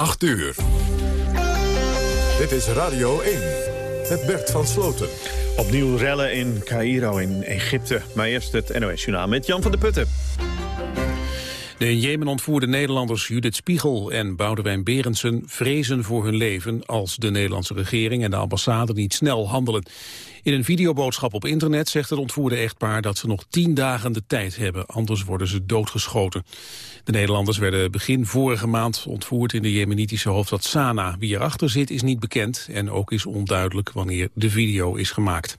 8 uur. Dit is Radio 1. Het Bert van Sloten. Opnieuw rellen in Cairo in Egypte. Maar eerst het NOS-journaal met Jan van der Putten. De in Jemen ontvoerde Nederlanders Judith Spiegel en Boudewijn Berendsen vrezen voor hun leven als de Nederlandse regering en de ambassade niet snel handelen. In een videoboodschap op internet zegt het ontvoerde echtpaar dat ze nog tien dagen de tijd hebben, anders worden ze doodgeschoten. De Nederlanders werden begin vorige maand ontvoerd in de jemenitische hoofdstad Sanaa. Wie erachter zit is niet bekend en ook is onduidelijk wanneer de video is gemaakt.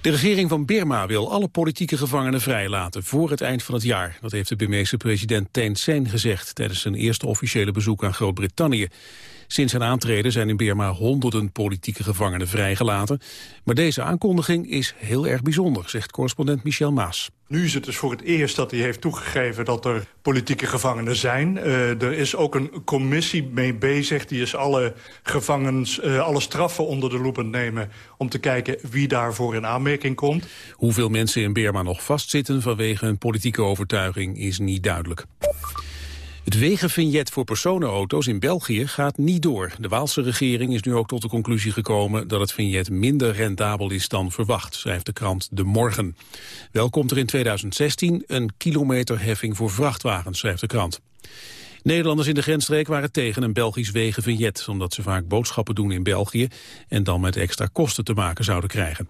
De regering van Birma wil alle politieke gevangenen vrijlaten voor het eind van het jaar. Dat heeft de Burmeese president Thein Sein gezegd tijdens zijn eerste officiële bezoek aan Groot-Brittannië. Sinds zijn aantreden zijn in Birma honderden politieke gevangenen vrijgelaten. Maar deze aankondiging is heel erg bijzonder, zegt correspondent Michel Maas. Nu is het dus voor het eerst dat hij heeft toegegeven dat er politieke gevangenen zijn. Uh, er is ook een commissie mee bezig. Die is alle gevangens, uh, alle straffen onder de loep nemen... om te kijken wie daarvoor in aanmerking komt. Hoeveel mensen in Birma nog vastzitten vanwege hun politieke overtuiging is niet duidelijk. Het wegenvignet voor personenauto's in België gaat niet door. De Waalse regering is nu ook tot de conclusie gekomen dat het vignet minder rendabel is dan verwacht, schrijft de krant De Morgen. Wel komt er in 2016 een kilometerheffing voor vrachtwagens, schrijft de krant. Nederlanders in de grensstreek waren tegen een Belgisch wegenvignet... omdat ze vaak boodschappen doen in België... en dan met extra kosten te maken zouden krijgen.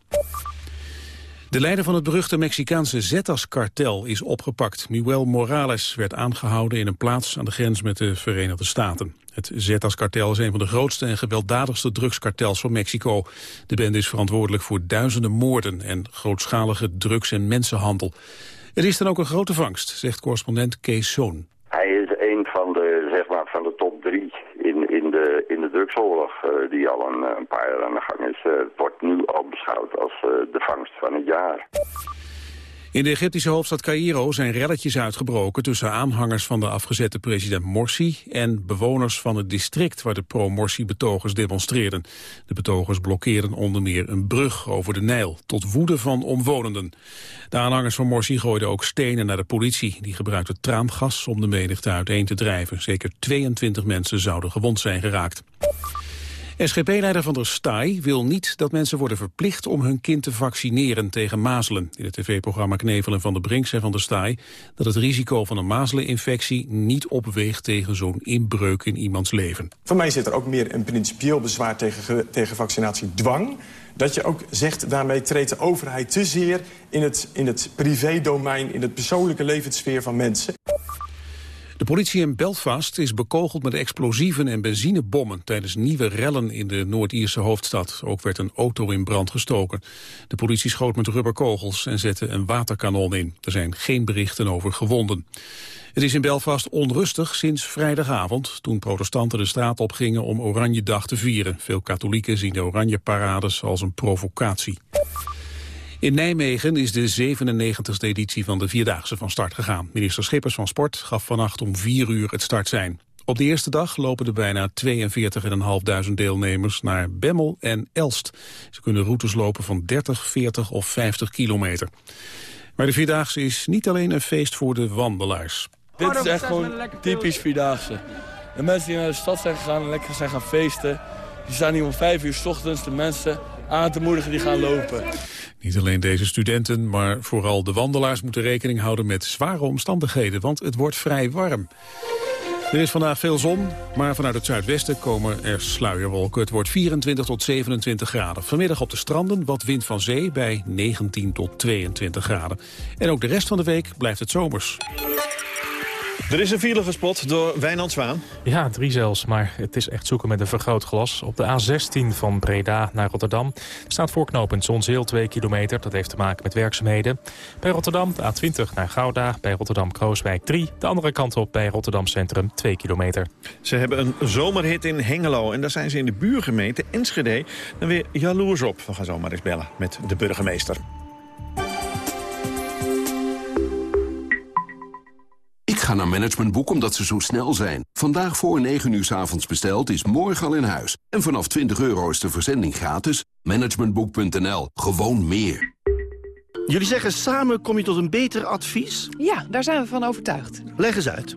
De leider van het beruchte Mexicaanse Zetas-kartel is opgepakt. Miguel Morales werd aangehouden in een plaats aan de grens met de Verenigde Staten. Het Zetas-kartel is een van de grootste en gewelddadigste drugskartels van Mexico. De bende is verantwoordelijk voor duizenden moorden en grootschalige drugs- en mensenhandel. Het is dan ook een grote vangst, zegt correspondent Kees Zoon. Hij is een van de, zeg maar, van de top drie in de, drugsoorlog, uh, die al een, een, paar jaar aan de gang is, uh, wordt nu al beschouwd als de vangst van het jaar. In de Egyptische hoofdstad Cairo zijn relletjes uitgebroken tussen aanhangers van de afgezette president Morsi en bewoners van het district waar de pro-Morsi-betogers demonstreerden. De betogers blokkeerden onder meer een brug over de Nijl, tot woede van omwonenden. De aanhangers van Morsi gooiden ook stenen naar de politie. Die gebruikte traangas om de menigte uiteen te drijven. Zeker 22 mensen zouden gewond zijn geraakt. SGP-leider Van der Staaij wil niet dat mensen worden verplicht om hun kind te vaccineren tegen mazelen. In het tv-programma Knevelen van der Brink zei Van der Staaij dat het risico van een mazeleninfectie niet opweegt tegen zo'n inbreuk in iemands leven. Voor mij zit er ook meer een principieel bezwaar tegen, tegen vaccinatiedwang. Dat je ook zegt, daarmee treedt de overheid te zeer in het, in het privédomein, in het persoonlijke levenssfeer van mensen. De politie in Belfast is bekogeld met explosieven en benzinebommen tijdens nieuwe rellen in de Noord-Ierse hoofdstad. Ook werd een auto in brand gestoken. De politie schoot met rubberkogels en zette een waterkanon in. Er zijn geen berichten over gewonden. Het is in Belfast onrustig sinds vrijdagavond, toen protestanten de straat opgingen om Oranje Dag te vieren. Veel katholieken zien de Oranje Parades als een provocatie. In Nijmegen is de 97e editie van de Vierdaagse van start gegaan. Minister Schippers van Sport gaf vannacht om 4 uur het start zijn. Op de eerste dag lopen er bijna 42.500 deelnemers naar Bemmel en Elst. Ze kunnen routes lopen van 30, 40 of 50 kilometer. Maar de Vierdaagse is niet alleen een feest voor de wandelaars. Dit is echt gewoon typisch Vierdaagse. De mensen die naar de stad zijn gegaan en lekker zijn gaan feesten... die staan hier om 5 uur s ochtends de mensen aan te moedigen die gaan lopen. Niet alleen deze studenten, maar vooral de wandelaars moeten rekening houden met zware omstandigheden, want het wordt vrij warm. Er is vandaag veel zon, maar vanuit het zuidwesten komen er sluierwolken. Het wordt 24 tot 27 graden. Vanmiddag op de stranden wat wind van zee bij 19 tot 22 graden. En ook de rest van de week blijft het zomers. Er is een file gespot door Wijnand Zwaan. Ja, drie zelfs, maar het is echt zoeken met een vergrootglas. Op de A16 van Breda naar Rotterdam staat voorknopend Zonzeel 2 kilometer. Dat heeft te maken met werkzaamheden. Bij Rotterdam de A20 naar Gouda, bij Rotterdam-Krooswijk 3. De andere kant op bij Rotterdam Centrum 2 kilometer. Ze hebben een zomerhit in Hengelo en daar zijn ze in de buurgemeente Enschede dan weer jaloers op. We gaan zomaar eens bellen met de burgemeester. Ga naar Managementboek omdat ze zo snel zijn. Vandaag voor 9 uur s avonds besteld is morgen al in huis. En vanaf 20 euro is de verzending gratis. Managementboek.nl. Gewoon meer. Jullie zeggen samen kom je tot een beter advies? Ja, daar zijn we van overtuigd. Leg eens uit.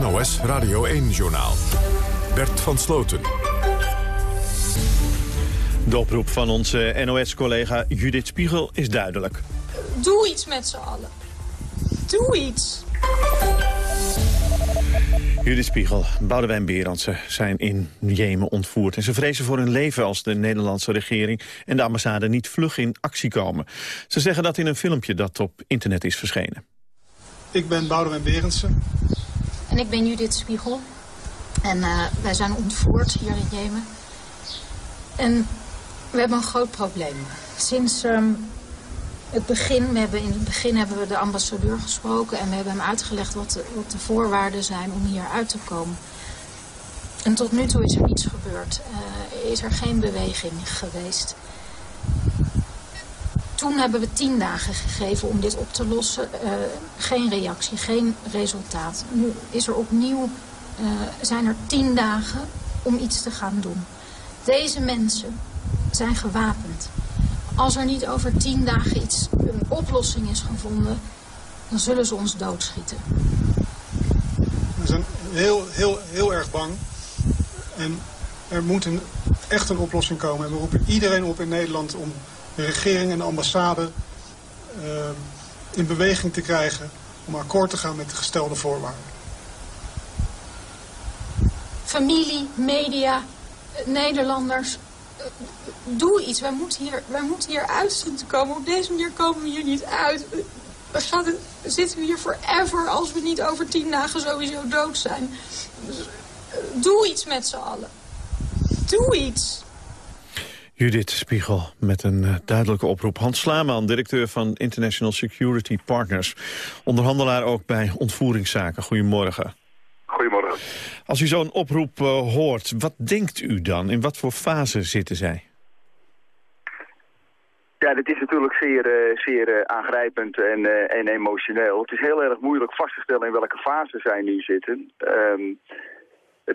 NOS Radio 1-journaal. Bert van Sloten. De oproep van onze NOS-collega Judith Spiegel is duidelijk. Doe iets met z'n allen. Doe iets. Judith Spiegel, Boudewijn Berendsen zijn in Jemen ontvoerd. En ze vrezen voor hun leven als de Nederlandse regering en de ambassade niet vlug in actie komen. Ze zeggen dat in een filmpje dat op internet is verschenen. Ik ben Boudewijn Berendsen. En ik ben Judith Spiegel. En uh, wij zijn ontvoerd hier in Jemen. En we hebben een groot probleem. Sinds um, het begin, we hebben in het begin hebben we de ambassadeur gesproken... en we hebben hem uitgelegd wat de, wat de voorwaarden zijn om hier uit te komen. En tot nu toe is er niets gebeurd. Uh, is er geen beweging geweest. Toen hebben we tien dagen gegeven om dit op te lossen. Uh, geen reactie, geen resultaat. Nu is er opnieuw, uh, zijn er tien dagen om iets te gaan doen. Deze mensen zijn gewapend. Als er niet over tien dagen iets, een oplossing is gevonden, dan zullen ze ons doodschieten. We zijn heel, heel, heel erg bang. En er moet een, echt een oplossing komen. En we roepen iedereen op in Nederland om de regering en de ambassade uh, in beweging te krijgen om akkoord te gaan met de gestelde voorwaarden. Familie, media, Nederlanders, doe iets. Wij moeten hier, wij moeten hier uit zien te komen. Op deze manier komen we hier niet uit. We gaan, zitten we hier forever als we niet over tien dagen sowieso dood zijn. Dus, doe iets met z'n allen. Doe iets. Judith Spiegel met een uh, duidelijke oproep. Hans Slaman, directeur van International Security Partners. Onderhandelaar ook bij ontvoeringszaken. Goedemorgen. Goedemorgen. Als u zo'n oproep uh, hoort, wat denkt u dan? In wat voor fase zitten zij? Ja, dit is natuurlijk zeer, uh, zeer aangrijpend en, en emotioneel. Het is heel erg moeilijk vast te stellen in welke fase zij nu zitten. Um,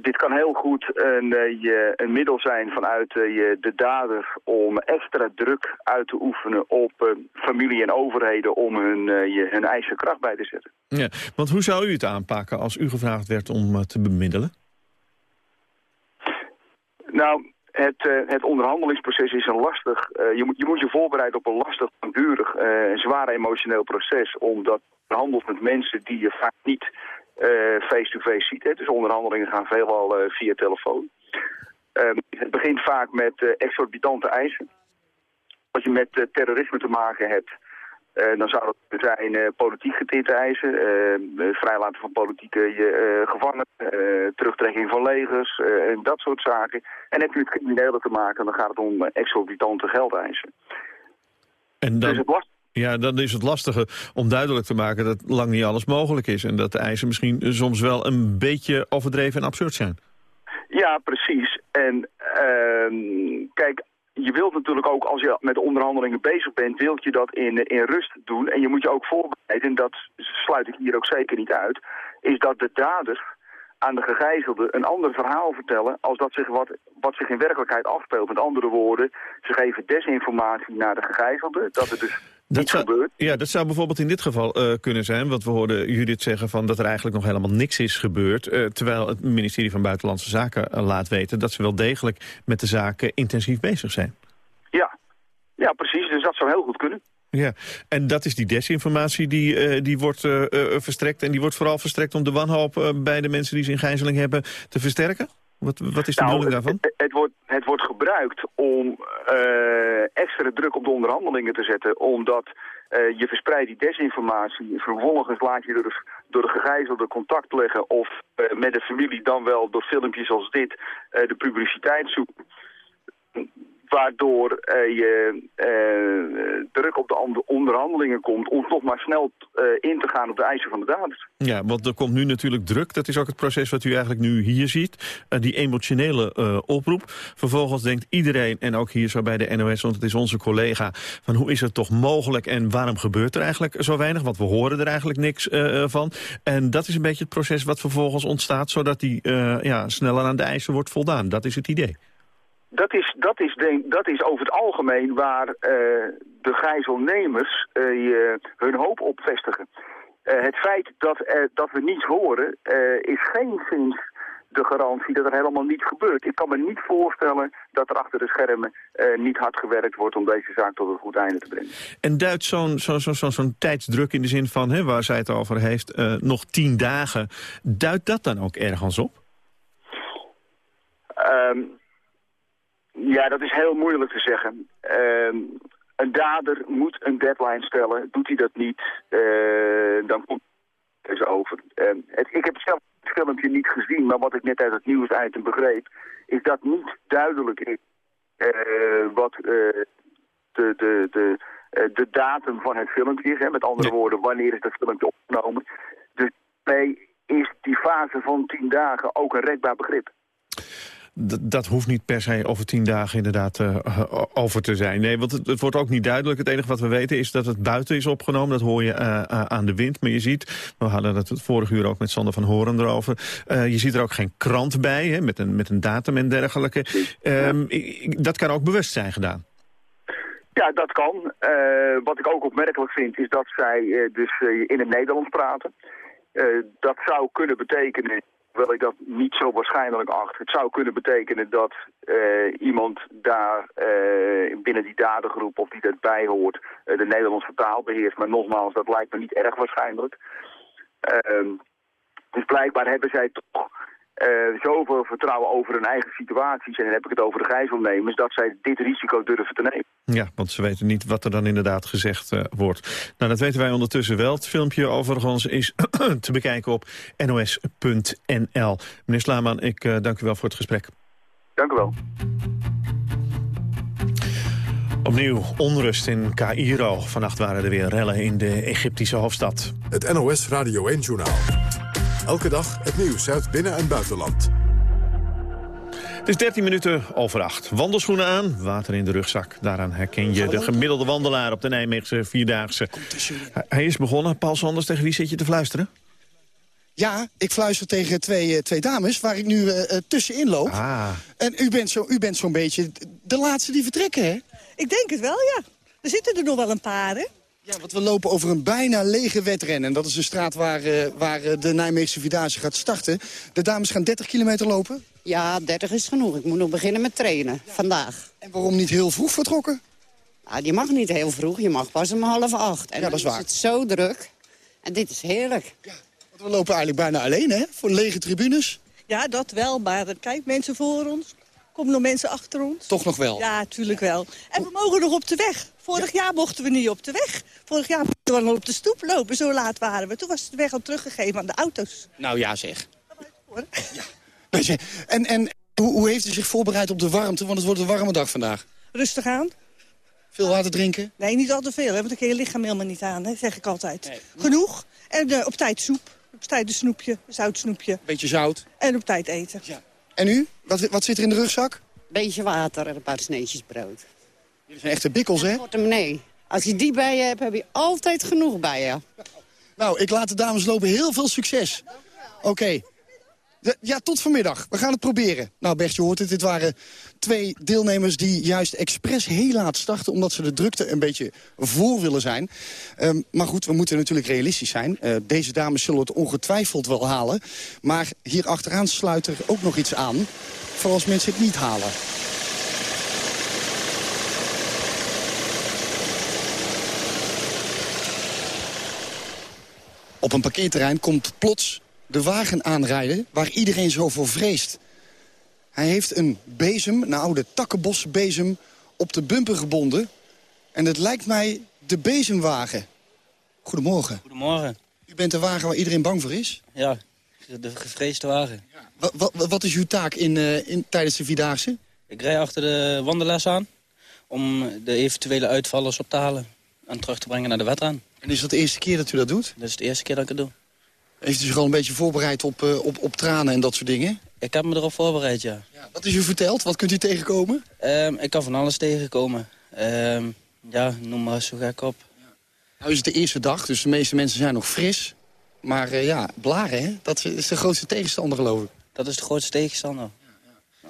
dit kan heel goed een, uh, een middel zijn vanuit uh, de dader om extra druk uit te oefenen op uh, familie en overheden om hun, hun eigen kracht bij te zetten. Ja, want hoe zou u het aanpakken als u gevraagd werd om te bemiddelen? Nou, het, het onderhandelingsproces is een lastig... je, moet, je moet je voorbereiden op een lastig, langdurig, zwaar emotioneel proces... omdat je handelt met mensen die je vaak niet face-to-face uh, -face ziet. Hè. Dus onderhandelingen gaan veelal uh, via telefoon. Uh, het begint vaak met uh, exorbitante eisen. Als je met terrorisme te maken hebt, dan zou dat zijn politiek getinte eisen. vrijlaten van politieke gevangenen, terugtrekking van legers en dat soort zaken. En heb je met criminelen te maken, dan gaat het om exorbitante geldeisen. En dan... Dus het ja, dan is het lastige om duidelijk te maken dat lang niet alles mogelijk is. En dat de eisen misschien soms wel een beetje overdreven en absurd zijn. Ja, precies. En uh, kijk, je wilt natuurlijk ook, als je met onderhandelingen bezig bent, wilt je dat in, in rust doen. En je moet je ook voorbereiden, en dat sluit ik hier ook zeker niet uit, is dat de dader aan de gegijzelde een ander verhaal vertellen als dat zich wat, wat zich in werkelijkheid afspeelt. Met andere woorden, ze geven desinformatie naar de gegijzelde, dat het dus dat zou, gebeurt. Ja, dat zou bijvoorbeeld in dit geval uh, kunnen zijn. Want we hoorden Judith zeggen van dat er eigenlijk nog helemaal niks is gebeurd. Uh, terwijl het ministerie van Buitenlandse Zaken uh, laat weten... dat ze wel degelijk met de zaken intensief bezig zijn. Ja, ja precies. Dus dat zou heel goed kunnen. Ja, en dat is die desinformatie die, uh, die wordt verstrekt. En die wordt vooral verstrekt om de wanhoop bij de mensen die ze in gijzeling hebben te versterken? Wat, wat is de nou, bedoeling daarvan? Het, het, wordt, het wordt gebruikt om extra druk op de onderhandelingen te zetten. Omdat je verspreidt die desinformatie. Vervolgens laat je door de, door de gegijzelde contact leggen. Of met de familie dan wel door filmpjes als dit de publiciteit zoeken waardoor uh, je uh, druk op de onderhandelingen komt om toch maar snel uh, in te gaan op de eisen van de daders. Ja, want er komt nu natuurlijk druk. Dat is ook het proces wat u eigenlijk nu hier ziet. die emotionele oproep. Vervolgens denkt iedereen, en ook hier zo bij de NOS, want het is onze collega, van hoe is het toch mogelijk en waarom gebeurt er eigenlijk zo weinig? Want we horen er eigenlijk niks van. En dat is een beetje het proces wat vervolgens ontstaat, zodat die ja, sneller aan de eisen wordt voldaan. Dat is het idee. Dat is, dat, is denk, dat is over het algemeen waar uh, de gijzelnemers uh, hun hoop op vestigen. Uh, het feit dat, dat we niets horen is geen sinds de garantie dat er helemaal niets gebeurt. Ik kan me niet voorstellen dat er achter de schermen niet hard gewerkt wordt om deze zaak tot een goed einde te brengen. En duidt zo'n zo, zo, zo, zo'n tijdsdruk in de zin van, hè, waar zij het over heeft, nog tien dagen, duidt dat dan ook ergens op? Um, ja, dat is heel moeilijk te zeggen. Uh, een dader moet een deadline stellen. Doet hij dat niet, uh, dan komt het over. Uh, het, ik heb zelf het filmpje niet gezien, maar wat ik net uit het nieuwsitem begreep... is dat niet duidelijk is uh, wat de, de, de, de datum van het filmpje is. Hè? Met andere woorden, wanneer is dat filmpje opgenomen. Dus daarmee is die fase van tien dagen ook een redbaar begrip dat hoeft niet per se over tien dagen inderdaad uh, over te zijn. Nee, want het, het, wordt ook niet duidelijk. Het enige wat we weten is dat het buiten is opgenomen. Dat hoor je uh, aan de wind. Maar je ziet, we hadden het het vorige uur ook met Sander van Horen erover. je ziet er ook geen krant bij, hè, met, een, met een datum en dergelijke. Um, dat kan ook bewust zijn gedaan. Ja, dat kan. wat ik ook opmerkelijk vind is dat zij dus in het Nederlands praten. dat zou kunnen betekenen Hoewel ik dat niet zo waarschijnlijk acht. Het zou kunnen betekenen dat uh, iemand daar uh, binnen die dadergroep of die daarbij hoort uh, de Nederlandse taal beheerst. Maar nogmaals, dat lijkt me niet erg waarschijnlijk. Ehm, dus blijkbaar hebben zij toch uh, zoveel vertrouwen over hun eigen situaties... en dan heb ik het over de gijzelnemers... dat zij dit risico durven te nemen. Ja, want ze weten niet wat er dan inderdaad gezegd uh, wordt. Nou, dat weten wij ondertussen wel. Het filmpje overigens is te bekijken op nos.nl. Meneer Slaman, ik uh, dank u wel voor het gesprek. Dank u wel. Opnieuw onrust in Cairo. Vannacht waren er weer rellen in de Egyptische hoofdstad. Het NOS Radio 1-journaal. Elke dag het nieuws uit binnen- en buitenland. Het is 13 minuten over 8. Wandelschoenen aan, water in de rugzak. Daaraan herken je de gemiddelde wandelaar op de Nijmeegse Vierdaagse. Hij is begonnen. Paul Sanders, tegen wie zit je te fluisteren? Ja, ik fluister tegen twee, eh, twee dames waar ik nu uh, tussenin loop. Ah. En u bent zo'n zo beetje de laatste die vertrekken, hè? Ik denk het wel, ja. Er zitten er nog wel een paar, hè? Ja, want we lopen over een bijna lege wedren. En dat is de straat waar, uh, waar uh, de Nijmeegse Vierdaagse gaat starten. De dames gaan 30 kilometer lopen? Ja, 30 is genoeg. Ik moet nog beginnen met trainen, vandaag. En waarom niet heel vroeg vertrokken? Nou, je mag niet heel vroeg. Je mag pas om half acht. En ja, dat is waar. is het zo druk. En dit is heerlijk. Ja, want we lopen eigenlijk bijna alleen, hè? Voor lege tribunes. Ja, dat wel. Maar kijk, mensen voor ons. Komen nog mensen achter ons? Toch nog wel? Ja, tuurlijk wel. En we mogen nog op de weg. Vorig jaar mochten we niet op de weg. Vorig jaar mochten we nog op de stoep lopen. Zo laat waren we. Toen was de weg al teruggegeven aan de auto's. Nou ja, zeg. Ja. En, en hoe, hoe heeft u zich voorbereid op de warmte? Want het wordt een warme dag vandaag. Rustig aan. Veel water drinken? Nee, niet al te veel. Hè, want dan kun je lichaam helemaal niet aan. Hè, zeg ik altijd. Genoeg. En uh, op tijd soep. Op tijd een snoepje. Zout snoepje. Beetje zout. En op tijd eten. Ja. En u? Wat, wat zit er in de rugzak? Beetje water en een paar sneetjes brood. Jullie zijn echte bikkels, hè? Portemonnee. Als je die bij je hebt, heb je altijd genoeg bij je. Nou, ik laat de dames lopen. Heel veel succes. Oké. Ja, tot vanmiddag. We gaan het proberen. Nou, Bert, je hoort het. Dit waren twee deelnemers die juist expres heel laat starten... omdat ze de drukte een beetje voor willen zijn. Um, maar goed, we moeten natuurlijk realistisch zijn. Uh, deze dames zullen het ongetwijfeld wel halen. Maar hier achteraan sluit er ook nog iets aan... voor als mensen het niet halen. Op een parkeerterrein komt plots de wagen aanrijden waar iedereen zo voor vreest. Hij heeft een bezem, een oude takkenbosbezem, op de bumper gebonden. En het lijkt mij de bezemwagen. Goedemorgen. Goedemorgen. U bent de wagen waar iedereen bang voor is? Ja, de gevreesde wagen. Wat, wat, wat is uw taak in, uh, in, tijdens de Vierdaagse? Ik rij achter de wandelaars aan om de eventuele uitvallers op te halen en terug te brengen naar de aan. En is dat de eerste keer dat u dat doet? Dat is de eerste keer dat ik het doe. Heeft u zich al een beetje voorbereid op, uh, op, op tranen en dat soort dingen? Ik heb me erop voorbereid, ja. ja wat is u verteld? Wat kunt u tegenkomen? Um, ik kan van alles tegenkomen. Um, ja, noem maar zo gek op. Nou is het de eerste dag, dus de meeste mensen zijn nog fris. Maar uh, ja, blaren, hè? dat is de grootste tegenstander, geloof ik. Dat is de grootste tegenstander.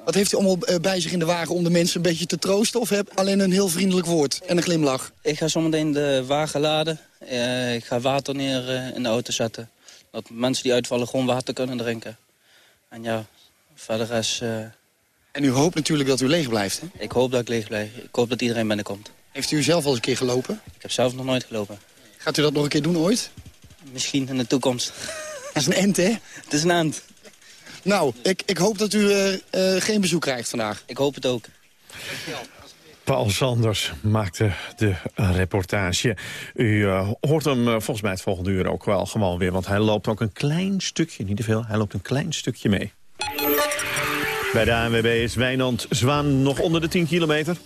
Wat heeft u allemaal uh, bij zich in de wagen om de mensen een beetje te troosten? Of heb alleen een heel vriendelijk woord en een glimlach? Ik ga zometeen de wagen laden. Uh, ik ga water neer in de auto zetten. Dat mensen die uitvallen gewoon water kunnen drinken. En ja, verder is... En u hoopt natuurlijk dat u leeg blijft, hè? Ik hoop dat ik leeg blijf. Ik hoop dat iedereen binnenkomt. Heeft u zelf al eens een keer gelopen? Ik heb zelf nog nooit gelopen. Gaat u dat nog een keer doen ooit? Misschien in de toekomst. Dat is een end, hè? Het is een end. Nou, ik, ik hoop dat u uh, uh, geen bezoek krijgt vandaag. Ik hoop het ook. Paul Sanders maakte de reportage. U uh, hoort hem volgens mij het volgende uur ook wel gewoon weer. Want hij loopt ook een klein stukje, niet te veel, hij loopt een klein stukje mee. Bij de ANWB is Wijnand Zwaan nog onder de 10 kilometer.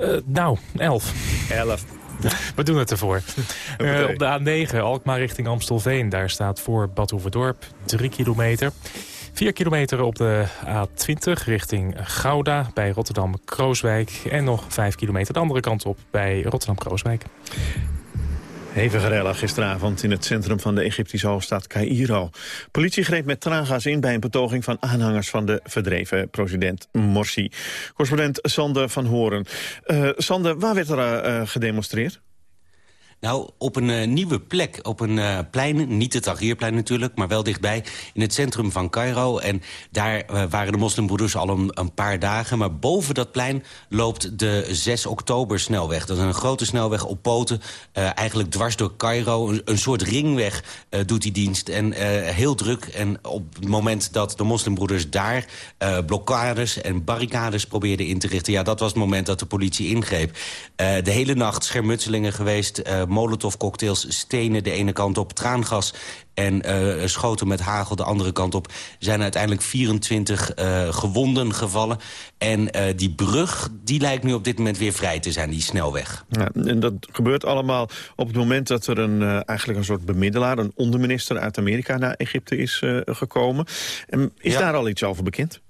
Uh, nou, 11. 11. We doen het ervoor. Uh, op de A9, Alkmaar richting Amstelveen. Daar staat voor Bad Hoeverdorp 3 kilometer. 4 kilometer op de A20 richting Gouda bij Rotterdam-Krooswijk. En nog 5 kilometer de andere kant op bij Rotterdam-Krooswijk. Hevige rellen gisteravond in het centrum van de Egyptische hoofdstad Cairo. Politie greep met traangas in bij een betoging van aanhangers van de verdreven president Morsi. Correspondent Sander van Horen. Uh, Sander, waar werd er uh, gedemonstreerd? Nou, op een uh, nieuwe plek, op een uh, plein, niet het Tahrirplein natuurlijk... maar wel dichtbij, in het centrum van Cairo. En daar uh, waren de moslimbroeders al een, paar dagen. Maar boven dat plein loopt de 6 oktober snelweg. Dat is een grote snelweg op poten, eigenlijk dwars door Cairo. Een, een soort ringweg doet die dienst. En heel druk. En op het moment dat de moslimbroeders daar blokkades en barricades probeerden in te richten... ja, dat was het moment dat de politie ingreep. de hele nacht schermutselingen geweest molotovcocktails, stenen de ene kant op, traangas en uh, schoten met hagel de andere kant op. Zijn uiteindelijk 24 uh, gewonden gevallen. En uh, die brug die lijkt nu op dit moment weer vrij te zijn, die snelweg. Ja, en dat gebeurt allemaal op het moment dat er een, eigenlijk een soort bemiddelaar... een onderminister uit Amerika naar Egypte is gekomen. En is ja. daar al iets over bekend?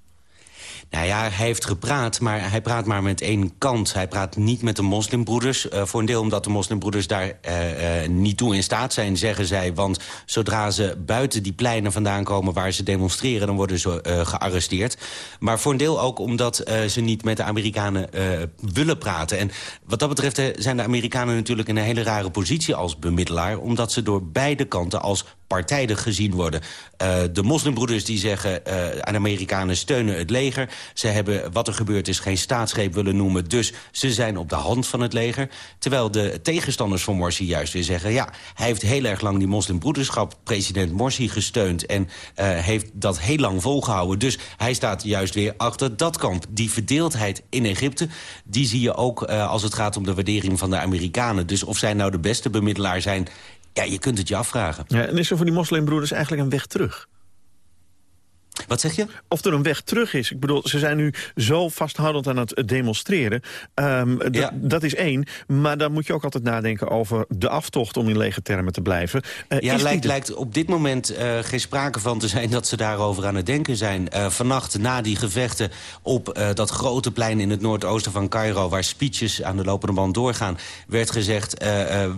Nou ja, hij heeft gepraat, maar hij praat maar met één kant. Hij praat niet met de moslimbroeders. Uh, voor een deel omdat de moslimbroeders daar uh, uh, niet toe in staat zijn, zeggen zij. Want zodra ze buiten die pleinen vandaan komen waar ze demonstreren... dan worden ze gearresteerd. Maar voor een deel ook omdat ze niet met de Amerikanen willen praten. En wat dat betreft zijn de Amerikanen natuurlijk in een hele rare positie als bemiddelaar. Omdat ze door beide kanten als partijdig gezien worden. Uh, de moslimbroeders die zeggen... Uh, aan Amerikanen steunen het leger. Ze hebben wat er gebeurd is geen staatsgreep willen noemen. Dus ze zijn op de hand van het leger. Terwijl de tegenstanders van Morsi juist weer zeggen... ja, hij heeft heel erg lang die moslimbroederschap... president Morsi gesteund en uh, heeft dat heel lang volgehouden. Dus hij staat juist weer achter dat kamp. Die verdeeldheid in Egypte, die zie je ook als het gaat om de waardering van de Amerikanen. Dus of zij nou de beste bemiddelaar zijn... Ja, je kunt het je afvragen. Ja, en is er voor die moslimbroeders eigenlijk een weg terug? Wat zeg je? Of er een weg terug is. Ik bedoel, ze zijn nu zo vasthoudend aan het demonstreren. Um, ja. Dat is één. Maar dan moet je ook altijd nadenken over de aftocht... om in lege termen te blijven. Uh, ja, lijkt, de... lijkt op dit moment uh, geen sprake van te zijn... dat ze daarover aan het denken zijn. Uh, vannacht na die gevechten op dat grote plein in het noordoosten van Cairo... waar speeches aan de lopende band doorgaan... werd gezegd,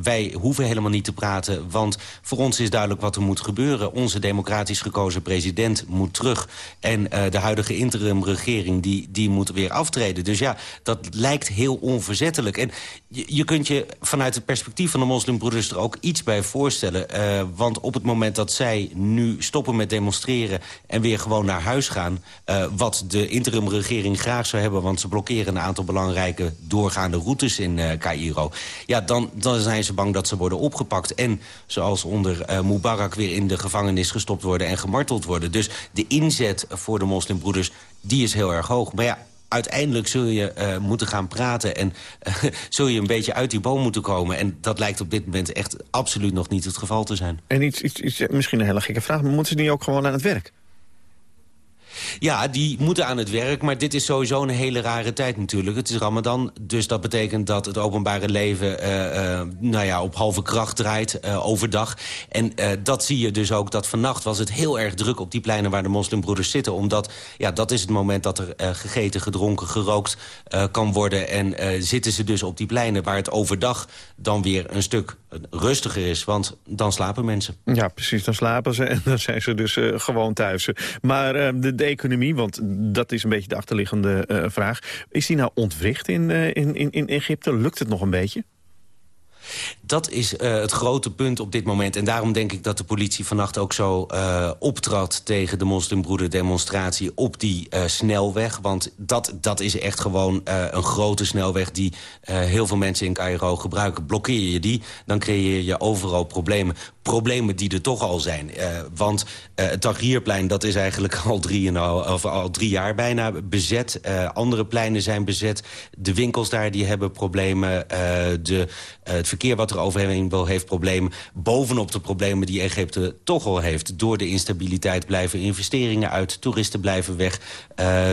wij hoeven helemaal niet te praten... want voor ons is duidelijk wat er moet gebeuren. Onze democratisch gekozen president moet terug En uh, de huidige interimregering die, die moet weer aftreden. Dus ja, dat lijkt heel onverzettelijk. En je, je kunt je vanuit het perspectief van de moslimbroeders... er ook iets bij voorstellen. Uh, want op het moment dat zij nu stoppen met demonstreren... en weer gewoon naar huis gaan... Uh, wat de interimregering graag zou hebben... want ze blokkeren een aantal belangrijke doorgaande routes in uh, Cairo... ja, dan, dan zijn ze bang dat ze worden opgepakt. En zoals onder Mubarak weer in de gevangenis gestopt worden... en gemarteld worden. Dus de inzet voor de moslimbroeders, die is heel erg hoog. Maar ja, uiteindelijk zul je uh, moeten gaan praten... en uh, zul je een beetje uit die boom moeten komen. En dat lijkt op dit moment echt absoluut nog niet het geval te zijn. En iets, iets, iets misschien een hele gekke vraag... maar moeten ze niet ook gewoon aan het werk? Ja, die moeten aan het werk, maar dit is sowieso een hele rare tijd natuurlijk. Het is Ramadan, dus dat betekent dat het openbare leven uh, uh, nou ja, op halve kracht draait uh, overdag. En dat zie je dus ook, dat vannacht was het heel erg druk op die pleinen waar de moslimbroeders zitten. Omdat, ja, dat is het moment dat er gegeten, gedronken, gerookt kan worden. En zitten ze dus op die pleinen waar het overdag dan weer een stuk rustiger is. Want dan slapen mensen. Ja, precies, dan slapen ze en dan zijn ze dus gewoon thuis. Maar de economie, want dat is een beetje de achterliggende uh, vraag. Is die nou ontwricht in, uh, in, in, in Egypte? Lukt het nog een beetje? Dat is uh, het grote punt op dit moment. En daarom denk ik dat de politie vannacht ook zo uh, optrad... tegen de moslimbroeder demonstratie op die snelweg. Want dat, dat is echt gewoon een grote snelweg... die heel veel mensen in Cairo gebruiken. Blokkeer je die, dan creëer je overal problemen. Problemen die er toch al zijn. want het Tahrirplein, dat is eigenlijk al drie, en of al drie jaar bijna bezet. andere pleinen zijn bezet. De winkels daar die hebben problemen. de, het verkeer wat er overheen wil heeft problemen. Bovenop de problemen die Egypte toch al heeft. Door de instabiliteit blijven investeringen uit. Toeristen blijven weg.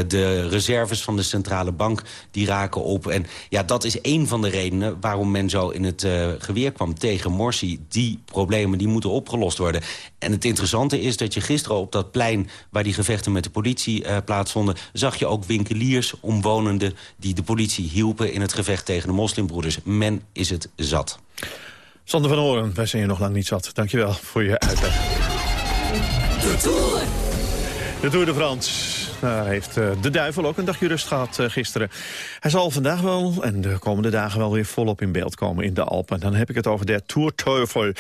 De reserves van de centrale bank die raken op. En ja, dat is één van de redenen waarom men zo in het geweer kwam tegen Morsi. Die problemen die moeten opgelost worden. En het interessante is dat je gisteren op dat plein... waar die gevechten met de politie uh, plaatsvonden... zag je ook winkeliers, omwonenden... die de politie hielpen in het gevecht tegen de moslimbroeders. Men is het zat. Sander van Oren, wij zijn je nog lang niet zat. Dankjewel voor je uitleg. De Tour. De Tour de France. Daar heeft uh, de duivel ook een dagje rust gehad uh, gisteren. Hij zal vandaag wel en de komende dagen wel weer volop in beeld komen in de Alpen. Dan heb ik het over de Tour Teufel.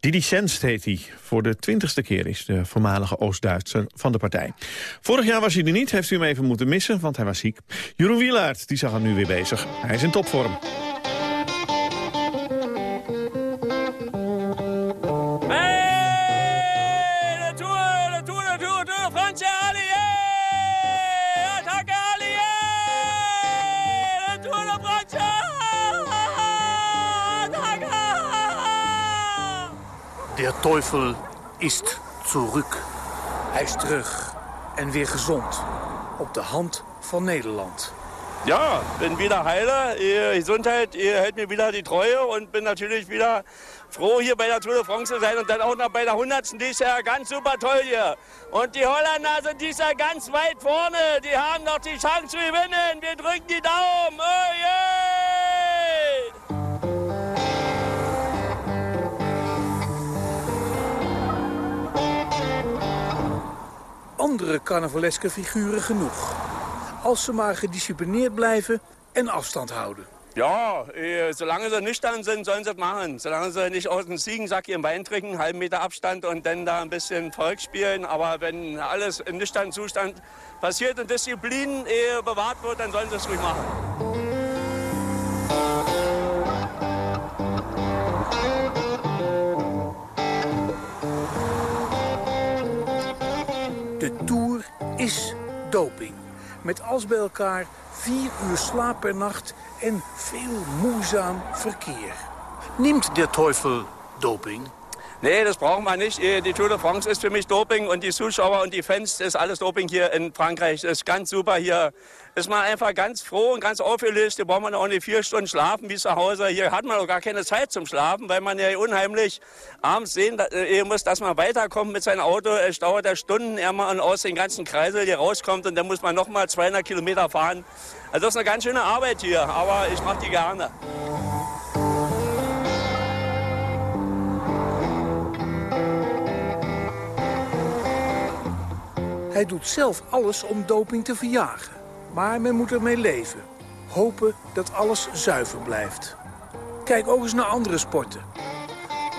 Didi Senst heet hij. Voor de twintigste keer is de voormalige Oost-Duitser van de partij. Vorig jaar was hij er niet, heeft u hem even moeten missen, want hij was ziek. Jeroen Wielaert, die zag hem nu weer bezig. Hij is in topvorm. Der Teufel ist zurück. Hij is terug en weer gezond. Op de hand van Nederland. Ja, bin wieder heile. Ihre Gesundheit ihr hält mir wieder die Treue und bin natürlich wieder froh, hier bei der Tour de France zu sein und dann auch noch bei der 100. Die ist ja ganz super toll hier. Und die Holländer sind dies Jahr ganz weit vorne. Die haben noch die Chance zu gewinnen. Wir drücken die Daumen. Oh, yeah! Andere carnavaleske figuren genoeg. Als ze maar gedisciplineerd blijven en afstand houden. Ja, äh, solange sie nüchtern sind, sollen sie das machen. Solange sie nicht aus dem Ziegensack ihren Wein trinken, einen Meter Abstand und dann da ein bisschen Volk spielen. Aber wenn alles im nüchternen Zustand passiert und Disziplin äh, bewahrt wird, dann sollen sie es ruhig machen. Is doping. Met als bij elkaar vier uur slaap per nacht en veel moeizaam verkeer. Nimmt der Teufel doping? Nee, das braucht man nicht. Die Tour de France ist für mich Doping und die Zuschauer und die Fans ist alles Doping hier in Frankreich. Das ist ganz super hier. Ist man einfach ganz froh und ganz aufgelöst. Hier braucht man auch nicht vier Stunden schlafen wie zu Hause. Hier hat man auch gar keine Zeit zum Schlafen, weil man ja unheimlich abends sehen muss, dass man weiterkommt mit seinem Auto. Es dauert ja Stunden, ehe man aus dem ganzen Kreisel hier rauskommt und dann muss man noch mal 200 Kilometer fahren. Also das ist eine ganz schöne Arbeit hier, aber ich mache die gerne. Hij doet zelf alles om doping te verjagen. Maar men moet ermee leven. Hopen dat alles zuiver blijft. Kijk ook eens naar andere sporten.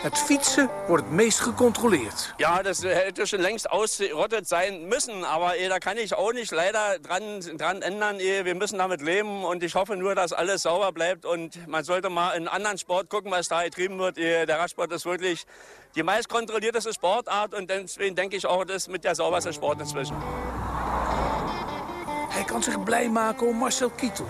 Het fietsen wordt het meest gecontroleerd. Ja, das hätte schon längst ausgerottet sein müssen. Aber eh, da kann ich auch nicht leider dran, dran ändern. Eh, wir müssen damit leben und ich hoffe nur, dass alles sauber bleibt. Und man sollte mal in anderen Sport gucken, was da getrieben wird. Der Radsport ist wirklich die meist kontrollierteste Sportart. Und deswegen denke ich auch, das mit der sauberste Sport inzwischen. Hij kan zich blij maken om Marcel Kittel.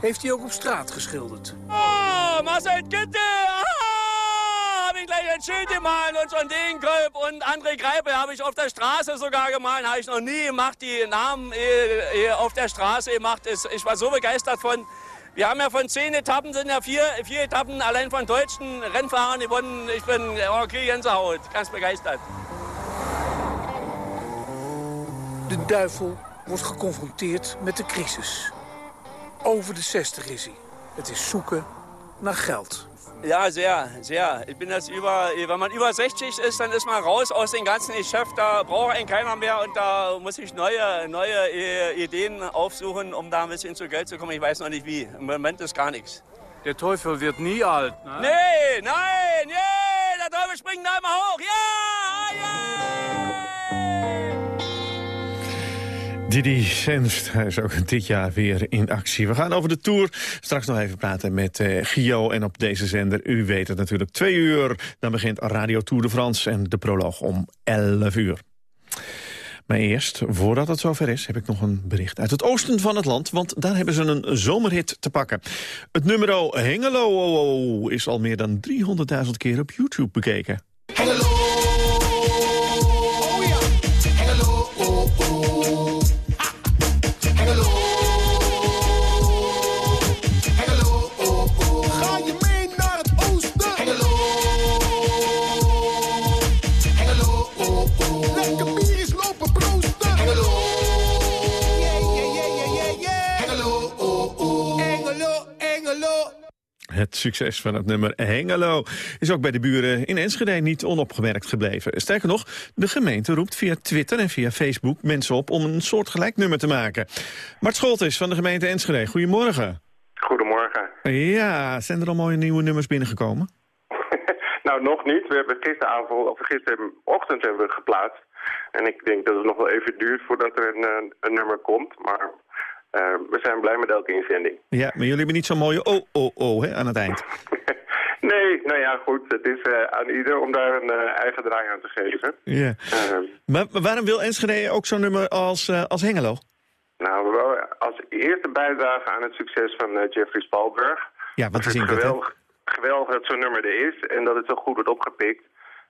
Heeft hij ook op straat geschilderd. Oh, Marcel Kittel! Ah, habe ich gleich ein Schild gemalt und schon den Gröb und André Greipel habe ich auf der Straße sogar gemalt. Habe ich noch nie gemacht, die Namen äh, äh, auf der Straße gemacht. Ich war so begeistert von. Wir haben ja von zehn Etappen sind ja vier, vier Etappen allein von deutschen Rennfahrern gewonnen. Ich bin oh, okay, Gänsehaut, ganz begeistert. De duivel wordt geconfronteerd met de crisis. Over de 60 is hij. Het is zoeken naar geld. Ja, sehr, sehr. Ich bin jetzt über, wenn man über 60 ist, dann ist man raus aus dem ganzen Geschäft. Da braucht einen keiner mehr und da muss ich neue, neue Ideen aufsuchen, um da ein bisschen zu Geld zu kommen. Ich weiß noch nicht wie. Im Moment ist gar nichts. Der Teufel wird nie alt, ne? Nee, nein, nee, der Teufel springt da immer hoch. Ja, ja! Didi Senst, hij is ook dit jaar weer in actie. We gaan over de Tour straks nog even praten met uh, Gio. En op deze zender, u weet het natuurlijk, twee uur. Dan begint Radio Tour de France en de proloog om 11 uur. Maar eerst, voordat het zover is, heb ik nog een bericht uit het oosten van het land. Want daar hebben ze een zomerhit te pakken. Het nummer Hengelo is al meer dan 300.000 keer op YouTube bekeken. Het succes van het nummer Hengelo is ook bij de buren in Enschede niet onopgemerkt gebleven. Sterker nog, de gemeente roept via Twitter en via Facebook mensen op om een soortgelijk nummer te maken. Mart Scholtes van de gemeente Enschede, goedemorgen. Goedemorgen. Ja, zijn er al mooie nieuwe nummers binnengekomen? nou, nog niet. We hebben gisteravond, of gisterochtend hebben we geplaatst. En ik denk dat het nog wel even duurt voordat er een, een nummer komt. Maar we zijn blij met elke inzending. Ja, maar jullie hebben niet zo'n mooie oh, oh, oh hè, aan het eind. nee, nou ja, goed. Het is uh, aan ieder om daar een uh, eigen draai aan te geven. Ja. maar waarom wil Enschede ook zo'n nummer als, als Hengelo? Nou, we als eerste bijdrage aan het succes van Jeffrey Spalberg. Ja, wat is het geweldig, geweldig dat zo'n nummer er is en dat het zo goed wordt opgepikt.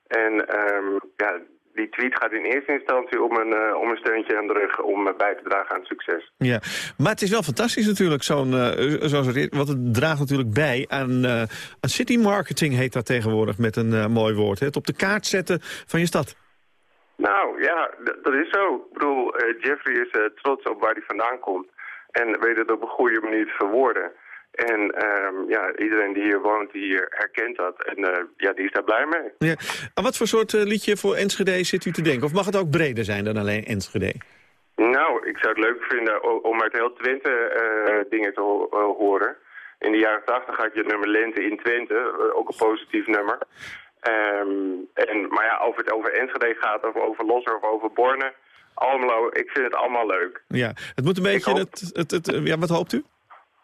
En um, ja, die tweet gaat in eerste instantie om een, uh, om een steuntje aan de rug om uh, bij te dragen aan het succes. Ja, maar het is wel fantastisch natuurlijk, zo'n, uh, want het draagt natuurlijk bij aan, aan city marketing heet dat tegenwoordig met een mooi woord. Hè? Het op de kaart zetten van je stad. Nou ja, dat is zo. Ik bedoel, Jeffrey is trots op waar hij vandaan komt en weet het op een goede manier te verwoorden. En um, ja, iedereen die hier woont, die herkent dat. En uh, ja, die is daar blij mee. Ja. En wat voor soort uh, liedje voor Enschede zit u te denken? Of mag het ook breder zijn dan alleen Enschede? Nou, ik zou het leuk vinden om uit heel Twente uh, dingen te ho horen. In de jaren 80 had je het nummer Lente in Twente, ook een positief nummer. Um, en, maar ja, of het over Enschede gaat, of over Losser of over Borne... Almelo, ik vind het allemaal leuk. Ja, het moet een beetje... Hoop... Het, het, het, ja, wat hoopt u?